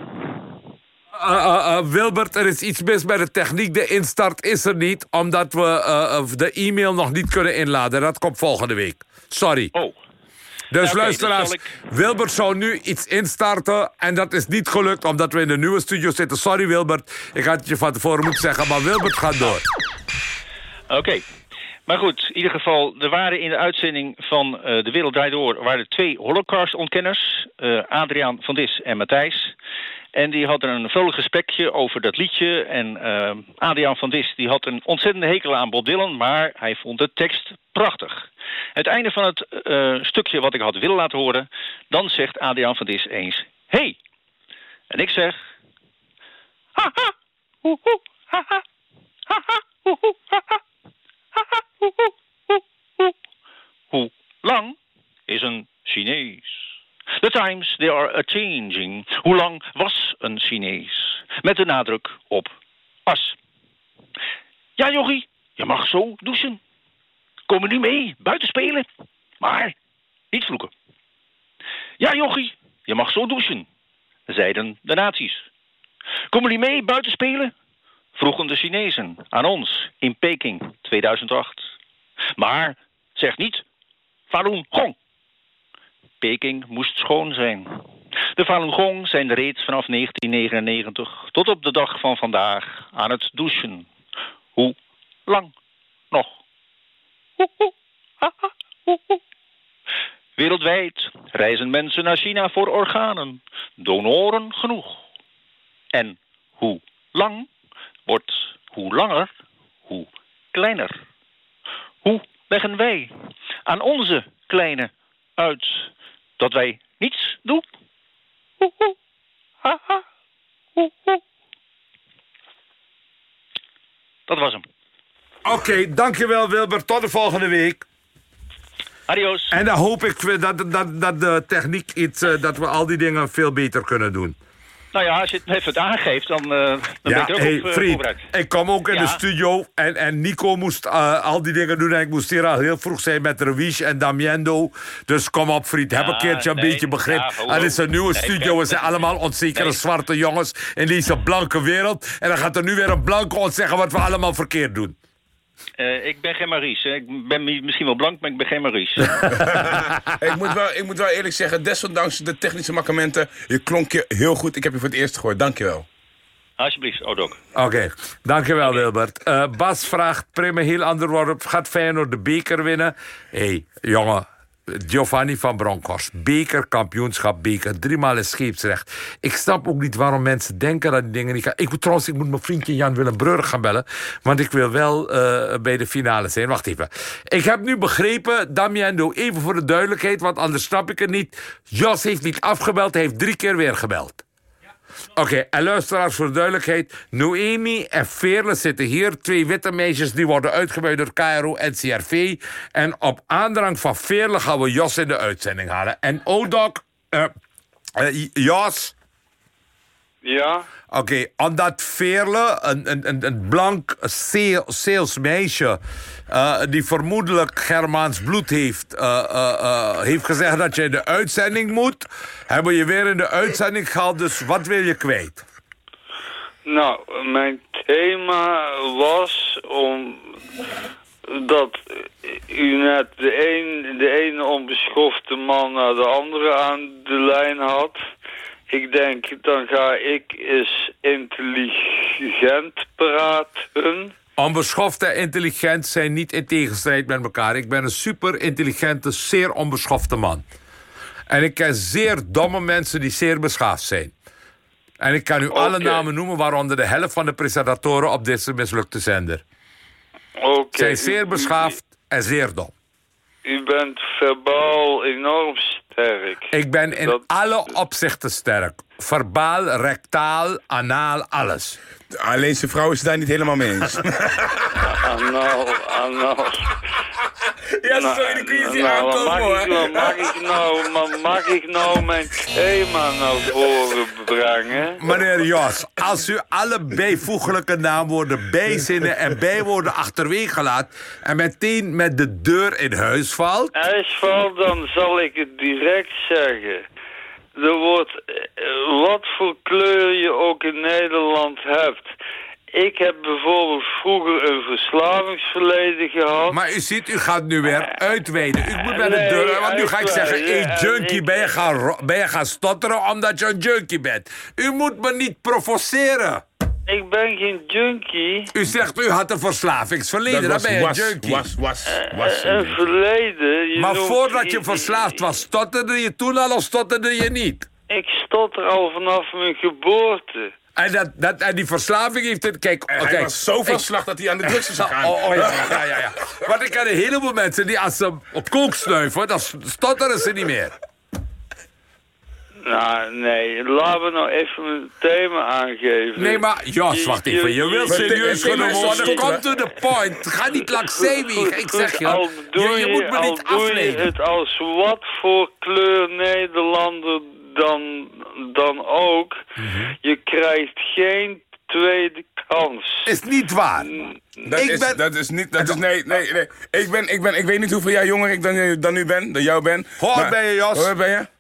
Uh, uh, uh, Wilbert, er is iets mis met de techniek. De instart is er niet, omdat we de e-mail nog niet kunnen inladen. Dat komt volgende week. Sorry. Oh, Dus oké, luisteraars, zal Wilbert zou nu iets instarten. En dat is niet gelukt, omdat we in de nieuwe studio zitten. Sorry Wilbert, ik had het je van tevoren moeten zeggen. Maar Wilbert gaat door. Oké. Maar goed, in ieder geval, er waren in de uitzending van eh, De Wereld Draait Door... waren twee holocaustontkenners, eh Adriaan van Dis en Matthijs. En die hadden een vrolijk gesprekje over dat liedje. En eh, Adriaan van Dis die had een ontzettende hekel aan Bob Dylan... maar hij vond de tekst prachtig. Het einde van het eh, stukje wat ik had willen laten horen... dan zegt Adriaan van Dis eens... Hey! En ik zeg... Haha! Hoe, hoe, haha! Haha! Hoe, hoe, haha! Haha, hoe, hoe, hoe, hoe. Hoe lang is een Chinees? The times they are a-changing. Hoe lang was een Chinees? Met de nadruk op as. Ja, jochie, je mag zo douchen. Kom er nu mee, buiten spelen. Maar niet vloeken. Ja, jochie, je mag zo douchen, zeiden de nazi's. Kom niet mee, buiten spelen? vroegen de Chinezen aan ons in Peking 2008. Maar zeg niet Falun Gong. Peking moest schoon zijn. De Falun Gong zijn reeds vanaf 1999 tot op de dag van vandaag aan het douchen. Hoe lang nog? Wereldwijd reizen mensen naar China voor organen. Donoren genoeg. En hoe lang wordt hoe langer, hoe kleiner. Hoe leggen wij aan onze kleine uit dat wij niets doen? Dat was hem. Oké, dankjewel Wilbert. Tot de volgende week. Adios. En dan hoop ik dat, dat, dat de techniek iets, eh, dat we al die dingen veel beter kunnen doen. Nou ja, als je het even aangeeft, dan, eh, dan ben Ja, er ook hey, op eh, vriend, ik kwam ook in Ja. de studio en, en Nico moest eh, al die dingen doen. En ik moest hier al heel vroeg zijn met Rewies en Damiendo. Dus kom op, vriend, heb een Ja, keertje een nee, beetje begrip. ja. Het is een nieuwe Nee, studio, we zijn allemaal onzekere nee. zwarte jongens in deze blanke wereld. En dan gaat er nu weer een blanke ons zeggen wat we allemaal verkeerd doen. Eh, ik ben geen Maurice. hè. Ik ben mi- misschien wel blank, maar ik ben geen Maurice. ik, moet wel, ik moet wel eerlijk zeggen, desondanks de technische mankementen... je klonk je heel goed. Ik heb je voor het eerst gehoord. Dankjewel. Alsjeblieft, Odok. Oké, dankjewel Wilbert. Eh, Bas vraagt, Prim, een heel ander onderwerp. Gaat Feyenoord de beker winnen? Hé, hey, jongen, Giovanni van Bronckhorst. Beker, kampioenschap, beker. Driemaal is scheepsrecht. Ik snap ook niet waarom mensen denken dat die dingen niet gaan. Ik moet trouwens, ik moet mijn vriendje Jan Willem Breuer gaan bellen. Want ik wil wel eh, bij de finale zijn. Wacht even. Ik heb nu begrepen, Damiano, even voor de duidelijkheid, want anders snap ik het niet. Jos heeft niet afgebeld, hij heeft drie keer weer gebeld. Oké, en luisteraars voor de duidelijkheid. Noemi en Veerle zitten hier. Twee witte meisjes die worden uitgebuit door KRO en CRV. En op aandrang van Veerle gaan we Jos in de uitzending halen. En Odok, eh eh, Jos... Ja? Oké, omdat Veerle, een, een, een, een blank sale- salesmeisje... eh, die vermoedelijk Germaans bloed heeft... eh, eh, heeft gezegd dat je in de uitzending moet... hebben we je weer in de uitzending gehaald. Dus wat wil je kwijt? Nou, mijn thema was om dat u net de, een, de ene onbeschofte man naar de andere aan de lijn had. Ik denk, dan ga ik eens intelligent praten. Onbeschoft en intelligent zijn niet in tegenstrijd met elkaar. Ik ben een super intelligente, zeer onbeschofte man. En ik ken zeer domme mensen die zeer beschaafd zijn. En ik kan u alle namen noemen, waaronder de helft van de presentatoren op deze mislukte zender. Oké. Zijn zeer beschaafd en zeer dom. U, bent verbaal enorm sterk. Ik ben in Dat- alle opzichten sterk. Verbaal, rectaal, anaal, alles. Alleen zijn vrouw is het daar niet helemaal mee eens. Anaal, anaal. ja, Nou, sorry, dan kun je niet nou, aankomen mag, hoor. ik, nou- mag, ik nou, maar mag ik nou mijn thema naar voren brengen? Meneer Jos, als u alle bijvoeglijke naamwoorden, bijzinnen en bijwoorden achterwege laat... en meteen met de deur in huis valt... IJsval, dan zal ik het direct zeggen. Er wordt, eh, wat voor kleur je ook in Nederland hebt. Ik heb bijvoorbeeld vroeger een verslavingsverleden gehad. Maar u ziet, u gaat nu weer uitweiden. U moet met de deur... Want nu ga ik zeggen, hey, junkie, ik- ben je, gaan, ben je gaan stotteren omdat je een junkie bent? U moet me niet provoceren. Ik ben geen junkie. U zegt, u had een verslavingsverleden, dan Dat ben je was, een was, junkie. was, was, was. Eh, Een verleden. Je maar voordat je verslaafd was, stotterde je toen al of stotterde je niet? Ik stotter al vanaf mijn geboorte. En, dat, dat, en die verslaving heeft het... Kijk, oké, hij was zo slag dat hij aan de drugs is gegaan. Oh, oh ja, ja, ja, ja. Want ik ken een heleboel mensen die als ze op kook snuiven, dan stotteren ze niet meer. Nou, nee. Laten we nou even een thema aangeven. Nee, maar Jos, wacht even. Je je- wilt serieus genomen toch worden. Kom to the point. Ga niet langs zeeweg. Ik zeg je, Al doe je, je moet me al niet doe je afleiden. het als wat voor kleur Nederlander dan, dan ook. Mhm. Je krijgt geen tweede kans. Is niet waar. Dat, Ik is, ben- dat is niet, dat is, nee, nee, nee. Ik ben, ik ben, ik weet niet hoeveel jaar jonger ik dan, dan u ben, dan jou ben. Hoe oud ben je, Jos? Hoe ben je?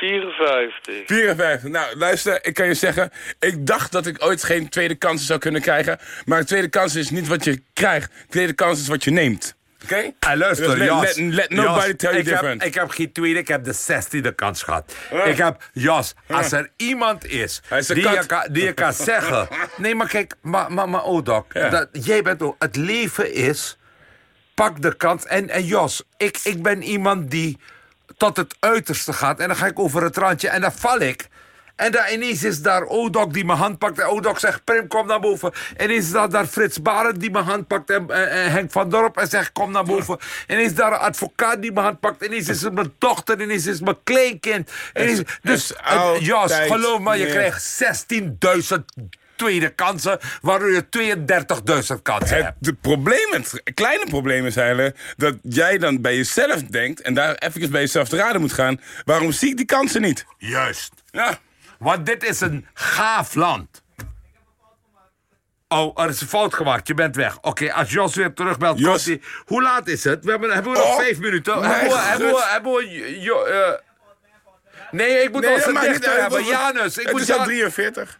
54. 54. Nou, luister, ik kan je zeggen, ik dacht dat ik ooit geen tweede kans zou kunnen krijgen. Maar een tweede kans is niet wat je krijgt. tweede kans is wat je neemt. Oké? En luister, Dus let- Jos. let- let nobody Jos, tell you ik heb, different. ik heb geen tweede, ik heb de zestiende kans gehad. Ik heb, Jos, als er iemand is die kat. je, kan, die je kan zeggen... Nee, maar kijk, maar, maar, maar Odok, Ja. dat, jij bent ook... Het leven is, pak de kans. En, en Jos, ik, ik ben iemand die tot het uiterste gaat. En dan ga ik over het randje en dan val ik. En dan ineens is daar Odok die mijn hand pakt. En Odok zegt, Prim, kom naar boven. En ineens is daar, daar Frits Barend die mijn hand pakt. En, en- en Henk van Dorp en zegt, kom naar boven. En ineens is daar een advocaat die mijn hand pakt. En ineens is het mijn dochter. En ineens is het mijn kleinkind. En ineens- Het dus, is eh, Jos, geloof me, je krijgt 16.000 tweede kansen. Waardoor je 32.000 kansen Het hebt. de probleem, het kleine probleem is eigenlijk dat jij dan bij jezelf denkt en daar even bij jezelf te raden moet gaan. Waarom zie ik die kansen niet? Juist. Ja. Want dit is een gaaf land. Oh, er is een fout gemaakt. Je bent weg. Oké, als Jos weer terugbelt, Jos. hij. Hoe laat is het? We hebben, hebben we nog Oh, vijf minuten. hebben we, hebben we, hebben we, jo- eh, nee, ik moet Nee, onze dichter hebben. Janus. Ik het moet is al Jan- 43.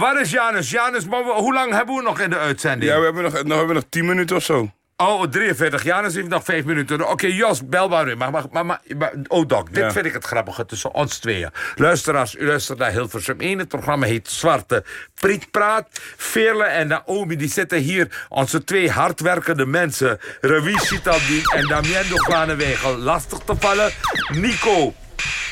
Waar is Janus? Janus, maar we- hoe lang hebben we nog in de uitzending? Ja, we hebben nog, nog, we hebben nog 10 minuten of zo. Oh, 43. Janus heeft nog vijf minuten. Oké, Jos, bel maar weer. Maar, maar, maar, maar, maar- oh, Doc, dit Ja. vind ik het grappige tussen ons tweeën. Luisteraars, u luistert naar Hilversum 1. Het programma heet Zwarte Prietpraat. Veerle en Naomi, die zitten hier. Onze twee hardwerkende mensen. Revie Chitaldien en Damien de Glanenwegel lastig te vallen. Nico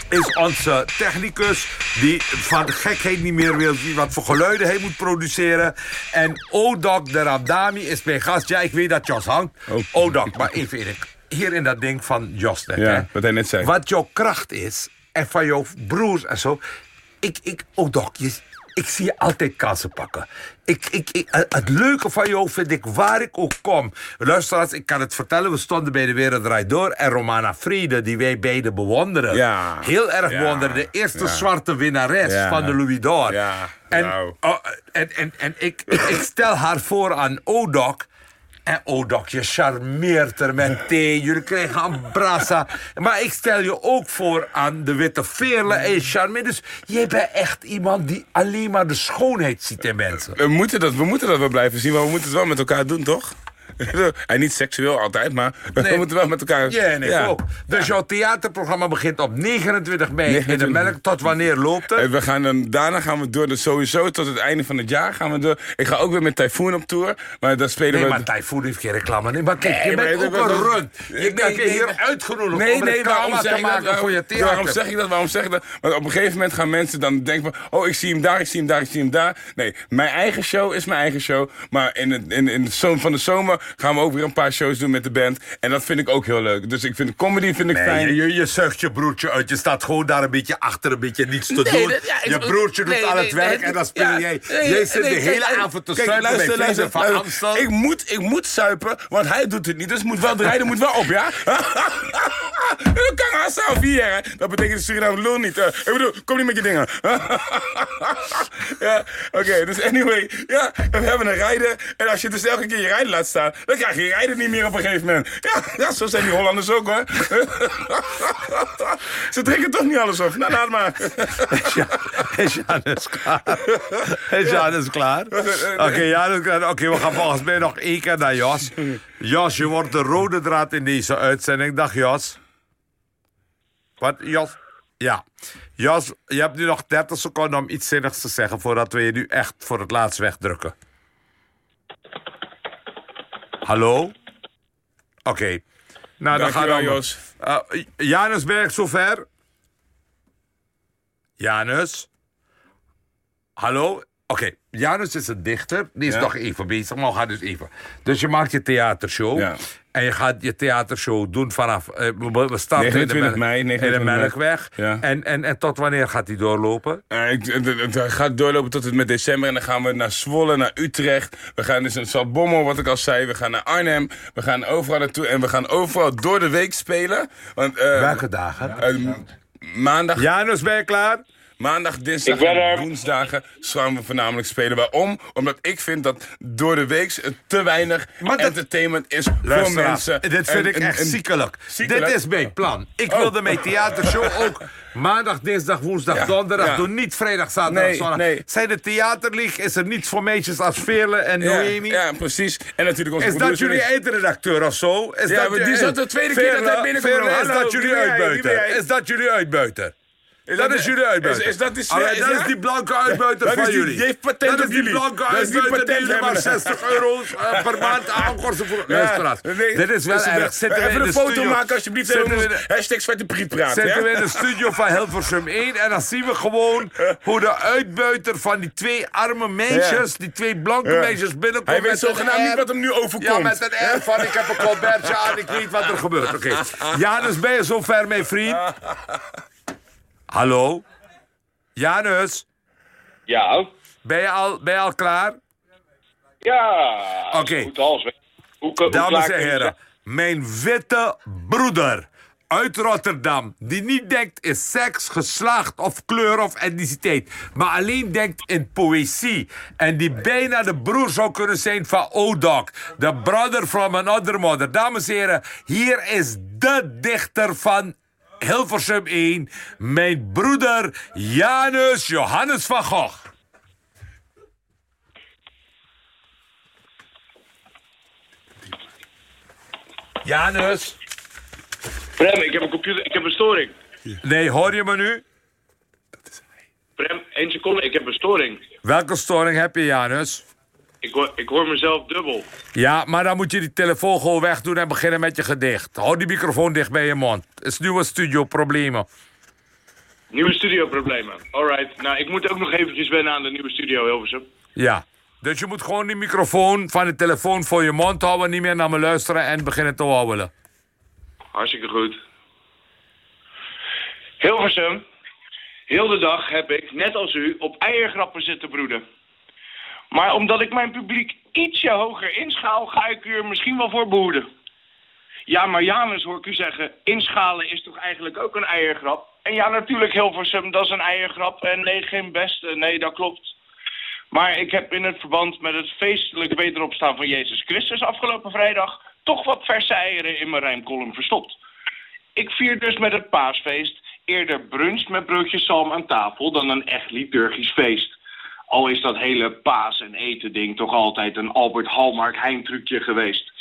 is onze technicus die van de gekheid niet meer wil zien wat voor geluiden hij moet produceren. En Odak de Ramdami is mijn gast. Ja, ik weet dat Jos hangt. Odak, maar even Erik. Hier in dat ding van Jos net, Ja, hè. wat hij net zei. Wat jouw kracht is, en van jouw broers en zo. Ik, ik, Odak, je, ik zie je altijd kansen pakken. Ik, ik, ik, eh, het leuke van jou vind ik waar ik ook kom. Luisteraars, ik kan het vertellen. We stonden bij de Wereld Draait Door. En Romana Friede, die wij beiden bewonderen. Ja. Heel erg Ja. bewonderen. De eerste Ja. zwarte winnares van de Louis d'Or. Ja. En, Nou. oh, en, en, en ik, ik stel haar voor aan Odak. En Odak, je charmeert er met thee. Jullie krijgen een brassa. Maar ik stel je ook voor aan de Witte Veerle en je charmeert. Dus jij bent echt iemand die alleen maar de schoonheid ziet in mensen. We moeten, dat, we moeten dat wel blijven zien, maar we moeten het wel met elkaar doen, toch? en niet seksueel altijd, maar we Nee. moeten wel met elkaar... Ja, ik ook. Dus jouw theaterprogramma begint op 29 mei in de 29. Melk. Tot wanneer loopt het? We gaan dan, daarna gaan we door, dus sowieso tot het einde van het jaar gaan we door. Ik ga ook weer met Typhoon op tour, maar dat spelen Nee, we... maar Typhoon heeft geen reclame. Nee, maar kijk, Nee, je bent ook een rund. Je Nee, bent nee, hier nee. uitgenodigd Nee, om nee, waarom te zeg ik dat? maken voor je Waarom- theater. Waarom zeg ik dat? Waarom zeg ik dat? Want op een gegeven moment gaan mensen dan denken van... oh, ik zie hem daar, ik zie hem daar, ik zie hem daar. Nee, mijn eigen show is mijn eigen show. Maar in, het, in, in de zomer van de zomer gaan we ook weer een paar shows doen met de band. En dat vind ik ook heel leuk. Dus ik vind comedy vind ik Nee, fijn. je, je, zuigt je broertje uit. Je staat gewoon daar een beetje achter, een beetje niets te Nee, doen. dat- ja, ik- je broertje doet nee, al het werk nee, en dan speel ja, jij. nee, jij zit nee, de hele avond te zuipen luister, luister, van luister. Amstel. Ik moet, ik moet suipen, want hij doet het niet. Dus moet wel, de rijder moet wel op, ja? Dat kan hij zelf hier, hè? Dat betekent de Suriname lul niet. eh. ik bedoel, kom niet met je dingen. ja, oké, dus anyway. Ja, we hebben een rijder. En als je dus elke keer je rijder laat staan, dan krijg je rijder niet meer op een gegeven moment. Ja, ja zo zijn die Hollanders ook, hoor. Ze drinken toch niet alles op. Nou, laat maar. Is Janus klaar? Is Janus klaar? Oké, klaar. Oké, we gaan volgens mij nog één keer naar Jos. Jos, je wordt de rode draad in deze uitzending. Dag Jos. Wat, Jos? Ja. Jos, je hebt nu nog 30 seconden om iets zinnigs te zeggen... voordat we je nu echt voor het laatst wegdrukken. Hallo? Oké. Nou, dan gaan we... Jos. Uh, Janus, ben je zover? Janus? Hallo? Oké, Janus is een dichter. Die is Ja. nog even bezig, maar we gaan dus even. Dus je maakt je theatershow. Ja. En je gaat je theatershow doen vanaf... eh, we- starten in de, 29 mei, in de 29 mei. Melkweg. Ja. En, en, en tot wanneer gaat die doorlopen? Eh, ik- het- het het gaat doorlopen tot het met december. En dan gaan we naar Zwolle, naar Utrecht. We gaan dus in Zaltbommel, wat ik al zei. We gaan naar Arnhem. We gaan overal naartoe. En we gaan overal door de week spelen. Want, eh, Welke dagen? eh, maandag, Janus, ben je klaar? Maandag, dinsdag er. en woensdagen gaan we voornamelijk spelen. Waarom? Omdat ik vind dat door de week het te weinig Maar dat- entertainment is voor mensen. Dit vind En- ik en- echt ziekelijk. ziekelijk? Dit is mijn plan. Ik Oh. wilde mijn theatershow ook maandag, dinsdag, woensdag, Ja, donderdag ja. doen. Niet vrijdag, zaterdag, Nee, zondag. nee. Zijn de theaterlieg, is er niets voor meisjes als Veerle en Ja, Noemi? ja, precies. En natuurlijk onze Is dat jullie eindredacteur of zo? Is Ja, dat, maar die zat de tweede keer dat hij binnenkwam. Veerle, is dat jullie jij? Is dat jullie uitbuiter? Is Dat dat- is jullie uitbuiter. Is- is dat die- Allee, dat ja? is die blanke uitbuiter van die- jullie. die heeft patent dat is die jullie. blanke Dat is die patent maar hebben. 60 euro's eh, per maand aankorten voor luisteraars. nee, Dit is wel dus, erg. Zitten Even een de foto studio- maken alsjeblieft. Zitten we de- Hashtag Zwarte Priet praten. Zitten we ja? in de studio van Hilversum 1 en dan zien we gewoon hoe de uitbuiter van die twee arme meisjes, Ja. die twee blanke Ja. meisjes binnenkomt. Hij weet zogenaamd niet wat hem nu overkomt. Ja, met een air van ik heb een colbertje aan, ik weet wat er gebeurt. Oké. Janus, ben je zover, mijn vriend? Hallo? Janus, Ja, ben je al, ben je al klaar? ja. Oké. Hoe, hoe Dames en heren, mijn witte broeder uit Rotterdam, die niet denkt in seks, geslacht of kleur of etniciteit, maar alleen denkt in poëzie. En die bijna de broer zou kunnen zijn van Odak, the brother from another mother. Dames en heren, hier is de dichter van Hilversum 1, mijn broeder Janus Johannes van Gogh. Janus? Prem, ik heb een computer, ik heb een storing. Nee, hoor je me nu? Prem, één seconde, ik heb een storing. Welke storing heb je, Janus? Ik hoor, ik hoor mezelf dubbel. Ja, maar dan moet je die telefoon gewoon wegdoen en beginnen met je gedicht. Hou die microfoon dicht bij je mond. Het is nieuwe studio problemen. Nieuwe studioproblemen. Alright, nou ik moet ook nog eventjes wennen aan de nieuwe studio, Hilversum. Ja. Dus je moet gewoon die microfoon van de telefoon voor je mond houden, niet meer naar me luisteren en beginnen te hobbelen. Hartstikke goed. Hilversum, heel de dag heb ik, net als u, op eiergrappen zitten broeden. Maar omdat ik mijn publiek ietsje hoger inschaal, ga ik u er misschien wel voor behoeden. Ja, maar Janus hoor ik u zeggen, inschalen is toch eigenlijk ook een eiergrap? En ja, natuurlijk Hilversum, dat is een eiergrap. En nee, geen beste, nee, dat klopt. Maar ik heb in het verband met het feestelijk wederopstaan van Jezus Christus afgelopen vrijdag... toch wat verse eieren in mijn rijmkolom verstopt. Ik vier dus met het paasfeest eerder brunch met broodjes zalm aan tafel... dan een echt liturgisch feest. Al is dat hele paas- en eten-ding toch altijd een Albert Hallmark heimtrucje geweest.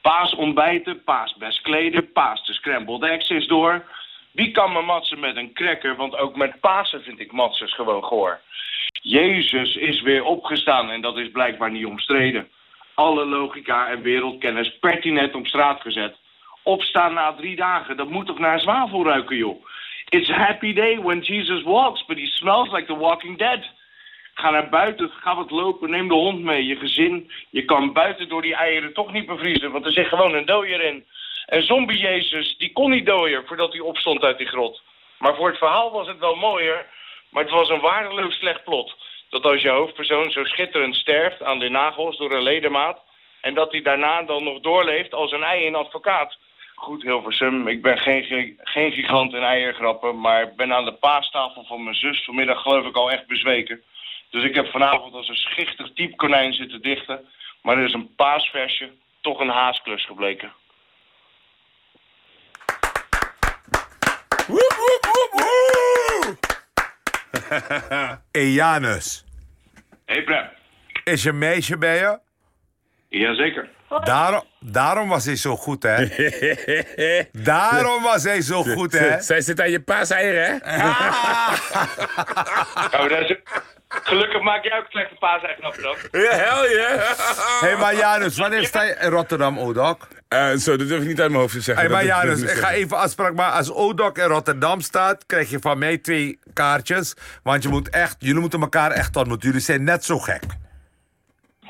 Paas ontbijten, paas best kleden, paas de scrambled eggs is door. Wie kan me matsen met een cracker, want ook met Pasen vind ik matsers gewoon goor. Jezus is weer opgestaan en dat is blijkbaar niet omstreden. Alle logica en wereldkennis pertinent op straat gezet. Opstaan na drie dagen, dat moet toch naar zwavel ruiken, joh. It's a happy day when Jesus walks, but he smells like the walking dead. Ga naar buiten, ga wat lopen, neem de hond mee, je gezin. Je kan buiten door die eieren toch niet bevriezen, want er zit gewoon een dooier in. En zombie Jezus, die kon niet dooier voordat hij opstond uit die grot. Maar voor het verhaal was het wel mooier, maar het was een waardeloos slecht plot. Dat als je hoofdpersoon zo schitterend sterft aan de nagels door een ledemaat... en dat hij daarna dan nog doorleeft als een ei in advocaat. Goed, Hilversum, ik ben geen, geen gigant in eiergrappen... maar ben aan de paastafel van mijn zus vanmiddag geloof ik al echt bezweken. Dus ik heb vanavond als een schichtig diepkonijn zitten dichten... maar er is een paasversje toch een haasklus gebleken. Hey Janus, Hey Prem. is je meisje bij je? Jazeker. Daarom, daarom was hij zo goed, hè? daarom was hij zo goed, hè? Zij zit aan je paaseieren, hè? Nou, dat is- Gelukkig maak jij ook slechte paaseigenappen dan. Ja, hell yeah. Hé, hey, maar Janus, wanneer sta je in Rotterdam, Odok? Eh, zo, dat durf ik niet uit mijn hoofd te zeggen. Hé, hey, maar Janus, ik ga even afspraak maken. Als Odok in Rotterdam staat, krijg je van mij twee kaartjes. Want je moet echt, jullie moeten elkaar echt ontmoeten. Jullie zijn net zo gek.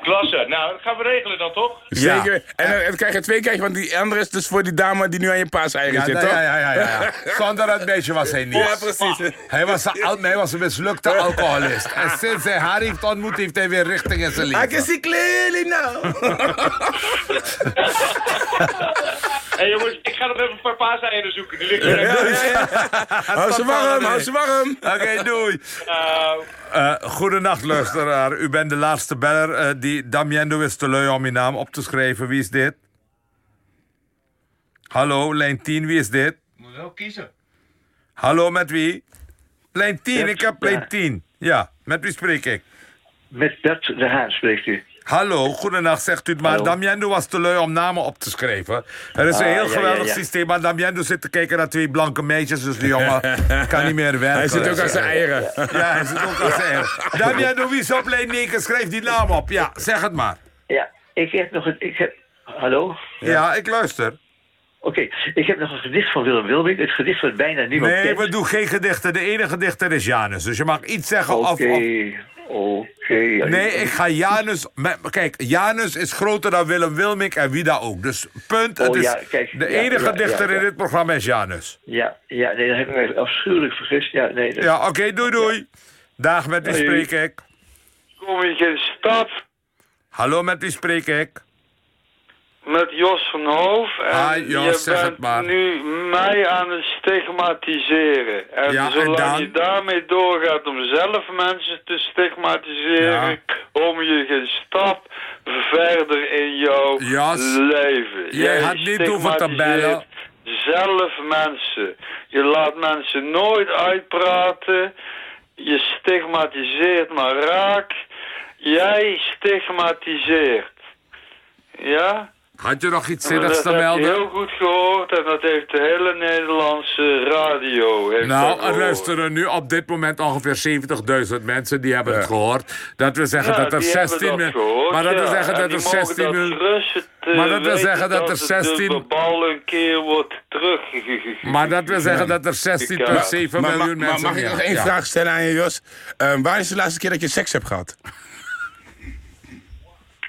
Klasse. Nou, dat gaan we regelen dan toch? Zeker. Ja. En dan, dan krijg je twee kaartjes, want die andere is dus voor die dame die nu aan je paaseieren Ja, zit, ja, toch? ja, ja, ja, ja. Zonder dat meisje was hij niet. Ja, precies. Hij was, een, hij was een mislukte alcoholist. En sinds hij haar heeft ontmoet, heeft hij weer richting in zijn I leven. can see clearly now. Hé hey, jongens, ik ga nog even een paar paaseieren zoeken. Die liggen er. Hou ze warm, hou ze warm. Oké, doei. Nou, Uh, goedenacht, luisteraar. U bent de laatste beller. eh, die Damiendo is te lui om uw naam op te schrijven. Wie is dit? Hallo, lijn 10, wie is dit? Moet wel kiezen. Hallo, met wie? Lijn 10, Ja, ik heb lijn ja. 10. Ja, met wie spreek ik? Met Bert de Haan spreekt u. Hallo, goedenacht, zegt u het maar. Hallo. Damiendo was te lui om namen op te schrijven. Er is een Ah, heel ja, geweldig ja, ja. systeem, maar Damiendo zit te kijken naar twee blanke meisjes, dus die jongen kan niet meer werken. Hij zit ook aan zijn eieren. Ja, hij zit ook aan zijn eieren. Damiendo, wie is op lijn 9? Schrijf die naam op. Ja, zeg het maar. Ja, ik heb nog een... Ik heb, hallo? Ja, ik luister. Oké, ik heb nog een gedicht van Willem Wilming. Het gedicht wat bijna niemand Nee, kent. we doen geen gedichten. De enige dichter is Janus. Dus je mag iets zeggen Oké, of... of- oké. Nee, ik ga Janus... met- Kijk, Janus is groter dan Willem Wilmink en wie daar ook. Dus punt. Het Oh, is, ja, kijk, de ja, enige ja, dichter ja, ja. in dit programma is Janus. Ja, ja, nee, dan heb ik me afschuwelijk vergist. Ja, nee, dat- Ja, oké, doei doei. Dag, met wie spreek ik? Kom ik in stad Hallo, met wie spreek ik? Met Jos van Hoof. En Ah, Jos, je zeg het bent maar. nu mij aan het stigmatiseren. En Ja, en zolang dan? je daarmee doorgaat om zelf mensen te stigmatiseren... Ja. kom je geen stap verder in jouw Jos, leven. jij had niet hoeven te bellen. zelf mensen. Je laat mensen nooit uitpraten. Je stigmatiseert maar raak. Jij stigmatiseert. Ja? Had je nog iets Maar zinnigs dat te heb je melden? heel goed gehoord en dat heeft de hele Nederlandse radio heeft dat Nou, er luisteren nu op dit moment ongeveer 70.000 mensen die hebben het gehoord. Dat wil zeggen Ja, dat er die hebben 16 dat mil- gehoord, Maar dat wil ja. zeggen En dat er mogen 16 dat mil- gerust, eh, Maar dat wil zeggen dat er het de 16 bal een keer wordt terug. Maar dat wil zeggen dat er 16 Ja. tot 7 Maar, maar, miljoen maar mensen mag ik nog één Ja. vraag stellen aan je, Jos? Ehm, waar is de laatste keer dat je seks hebt gehad?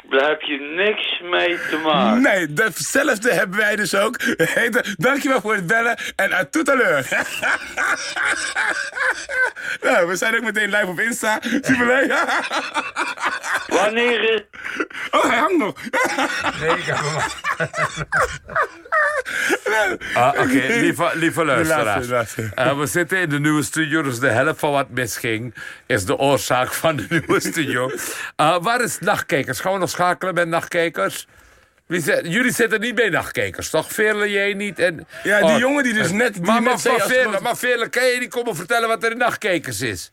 Daar heb je niks mee te maken. Nee, datzelfde hebben wij dus ook. Heet- Dankjewel voor het bellen en à tout à l'heure. nou, we zijn ook meteen live op Insta. Superleuk. Wanneer is... Oh, hij hangt nog. Nee, ik heb Ah, Oké, lieve, lieve luisteraars. Eh, we zitten in de nieuwe studio, dus de helft van wat misging... is de oorzaak van de nieuwe studio. Eh, waar is nachtkijkers? Gaan we nog schakelen met nachtkijkers? Zit- jullie zitten niet bij nachtkijkers, toch? Veerle, jij niet? En, Ja, die jongen die dus net- die Maar, maar, maar, Veerle, maar Veerle, kan je niet komen vertellen wat er in nachtkijkers is?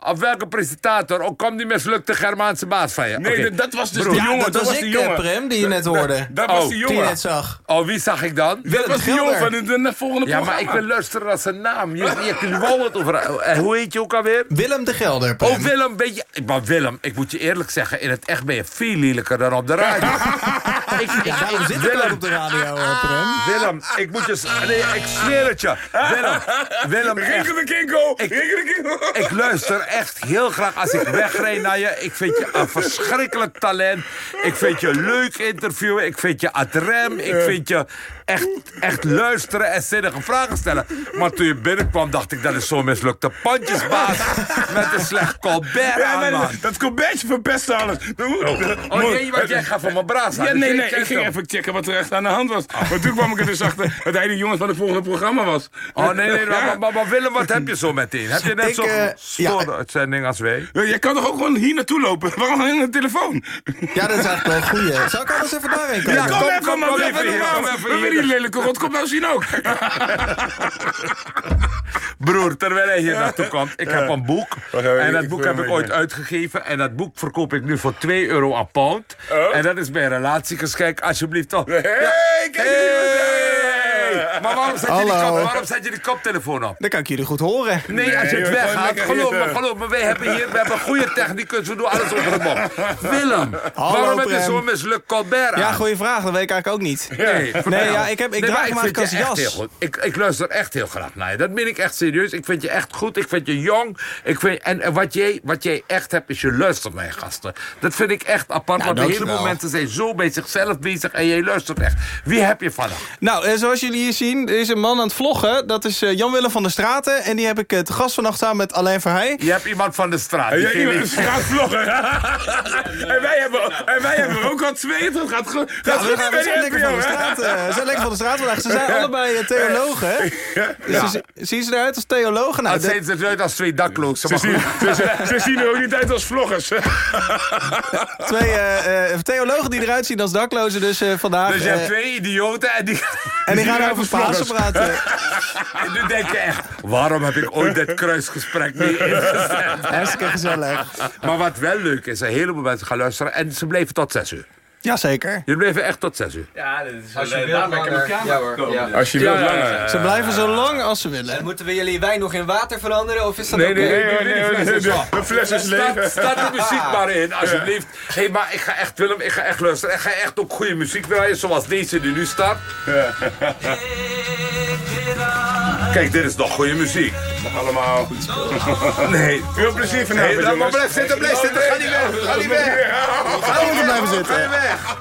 Of welke presentator? Of kwam die mislukte Germaanse baas van je? Nee, dat- was dus Broer. die jongen. dat was die ik, jongen. eh, Prem, die je net hoorde. Dat was Oh, die Die je jongen. net zag. Oh, wie zag ik dan? Dat was die jongen van de, de volgende Ja, maar ik wil luisteren naar zijn naam. Je, je, je wandelt over... En hoe heet je ook alweer? Willem de Gelder, Prem. Oh, Willem, ben je... Maar Willem, ik moet je eerlijk zeggen... in het echt ben je veel lelijker dan op de radio. ik, ik, Daarom ik- zit ik ook op de radio, eh, Prem. Willem, ik moet je... Nee, ik zweer het je. Willem, Willem, echt. Rinkel de Kinko! Ik- Rinkel de Kinko! Ik luister echt heel graag als ik wegrijd naar je. Ik vind je een verschrikkelijk talent. Ik vind je leuk interviewen. Ik vind je adrem. Ik vind je echt, echt luisteren en zinnige vragen stellen. Maar toen je binnenkwam dacht ik, dat is zo'n mislukte pandjesbaas. Met een slecht colbert Ja, aan, maar man. dat, colbertje verpest alles. Oh nee, want jij gaat van mijn braas aan. Ja, dus nee, nee, ik ging hem. even checken wat er echt aan de hand was. Maar toen kwam ik er dus achter dat hij de jongens van het volgende programma was. Oh nee, nee, maar, maar, maar Willem, wat heb je zo meteen? Heb je net zo'n eh, stoorde uitzending als wij? Ja, Jij kan toch ook gewoon hier naartoe lopen? Waarom hang de telefoon? Ja, dat is eigenlijk wel een goeie. Zal ik anders even daarheen komen? Ja, Kom, kom, even, kom, man. kom Kom even die lelijke rot. Kom nou zien ook. Broer, terwijl hij hier naartoe komt, ik heb een boek. En dat boek heb ik ooit uitgegeven. En dat boek verkoop ik nu voor 2 euro aan pound. Oh. En dat is bij Relatiekijk, alsjeblieft toch. Hey, kijk Hey! Maar waarom zet, je die Hallo. kop, waarom zet je die koptelefoon op? Dan kan ik jullie goed horen. Nee, als je het weghaalt, geloof me, geloof me, wij hebben hier we hebben een goede technicus, we doen alles over de mop. Willem, waarom heb je zo'n mislukt Colbert aan? Ja, goeie vraag. Dat weet ik eigenlijk ook niet. Nee, Nee, ja, ik, heb, ik Nee, draag maar hem eigenlijk als jas. Ik, ik luister echt heel graag naar je. Dat meen ik echt serieus. Ik vind je echt goed. Ik vind je jong. Ik vind, en en wat, jij, wat jij echt hebt, is je luistert naar je gasten. Dat vind ik echt apart. Nou, want een heleboel dankjewel. mensen zijn zo bij zichzelf bezig en jij luistert echt. Wie heb je vandaag? Nou, eh, zoals jullie hier zien, er is een man aan het vloggen. Dat is eh, Jan-Willem van der Straten. En die heb ik eh, te gast vannacht samen met Alain Verheij. Je hebt iemand van de straat. Ja, geen iemand lief- gaat vloggen. en, wij hebben, en wij hebben ook al twee. Dat gaat goed. Ja, Gaat we, goed gaan, we bij zijn de lekker van de straat. eh, we zijn lekker van de straat vandaag. Ze zijn allebei eh, theologen. Dus ze- zien ze eruit als theologen? Nou, Dat de- ze eruit als twee daklozen. Ze zien, ze, ze- ze zien er ook niet uit als vloggers. twee eh, eh, theologen die eruit zien als daklozen. Dus eh, vandaag... Dus je hebt eh, twee idioten en die... en die gaan zien over praten. En nu denk je echt, waarom heb ik ooit dit kruisgesprek niet ingezet? Hartstikke gezellig. Maar wat wel leuk is, een heleboel mensen gaan luisteren en ze bleven tot zes uur. Jazeker. Jullie bleven echt tot zes uur. Ja, dat is Als je wilt langer. Ja hoor. Ja. Als je Ja, wilt langer. Ze blijven zo lang als ze En willen. moeten we jullie wijn nog in water veranderen of is dat Nee, oké? nee, nee, Nee, nee, nee, nee, nee, nee, de- fles is leeg. Staat, de muziek maar in, alsjeblieft. Hé, hey, maar ik ga echt, Willem, ik ga echt luisteren. Ik ga echt ook goede muziek draaien, zoals deze die nu staat. Kijk, dit is nog goede muziek. Allemaal. Nee. Veel plezier vanavond, maar jongens. blijf zitten, blijf zitten. Ga niet weg, ga niet weg. Ga moeten blijven Ga niet weg.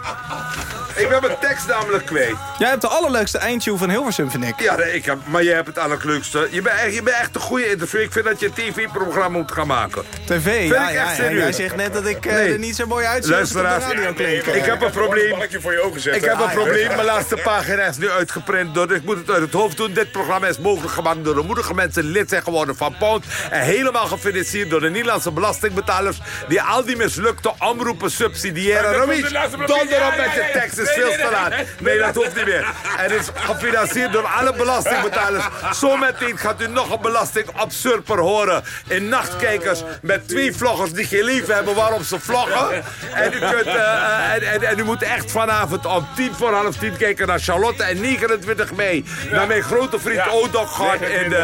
Ik ben mijn tekst namelijk kwijt. Jij hebt de allerleukste eindtune van Hilversum, vind ik. Ja, nee, ik heb, maar jij hebt het allerleukste. Je bent, echt, je bent echt een goede interview. Ik vind dat je een tv-programma moet gaan maken. TV, ja, ik ja. echt En serieus. jij zegt net dat ik eh, Nee. er niet zo mooi uitzie als ik op de Luisteraars, radio klink. ik heb een probleem. Een voor je ogen Ik heb een probleem. Mijn laatste pagina is nu uitgeprint. Door, ik moet het uit het hoofd doen. Dit programma is mogelijk gemaakt door de moedige mensen... lid zijn geworden van Pound. En helemaal gefinancierd door de Nederlandse belastingbetalers... die al die mislukte omroepen subsidiëren. Bladzijde. donder op met je ja. Is veel te laat. Nee, dat hoeft niet meer. Het is gefinancierd door alle belastingbetalers. Zometeen gaat u nog een belasting absurper horen. In Nachtkijkers met twee vloggers die geen leven hebben waarop ze vloggen. En u, kunt, eh, eh, en, en, en u moet echt vanavond om tien voor half tien kijken naar Charlotte. En 29 mei naar mijn grote vriend Ja. Odok gaat Ja, in de, in de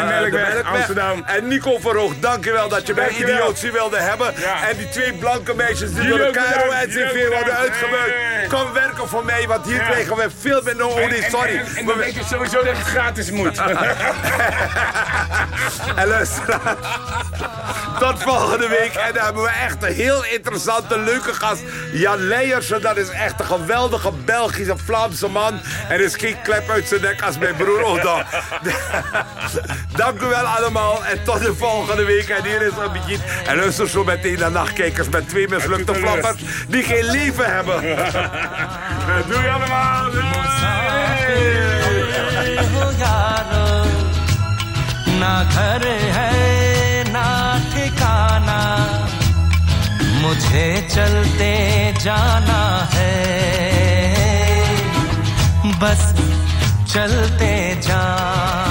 eh, Melkweg, Amsterdam. En Nico Verhoog, dankjewel dat je mij Dankjewel. idiotie wilde hebben. Ja. En die twee blanke meisjes die Jullie door de ook NCV worden bedankt. uitgebuit. Nee. Werken voor mij, want hier Ja. krijgen we veel minder olie. En- en- Sorry. En, en dan weet je sowieso dat het gratis moet. En luister, tot volgende week. En dan hebben we echt een heel interessante, leuke gast. Jan Leijersen, dat is echt een geweldige Belgische, Vlaamse man. En is geen klep uit zijn nek als mijn broer Odo. Dank u wel allemaal en tot de volgende week. En hier is beetje... En luister zo meteen naar Nachtkijkers met twee mislukte vloggers die geen leven hebben. हो यारो ना घर है ना ठिकाना। मुझे चलते जाना है। बस चलते जाना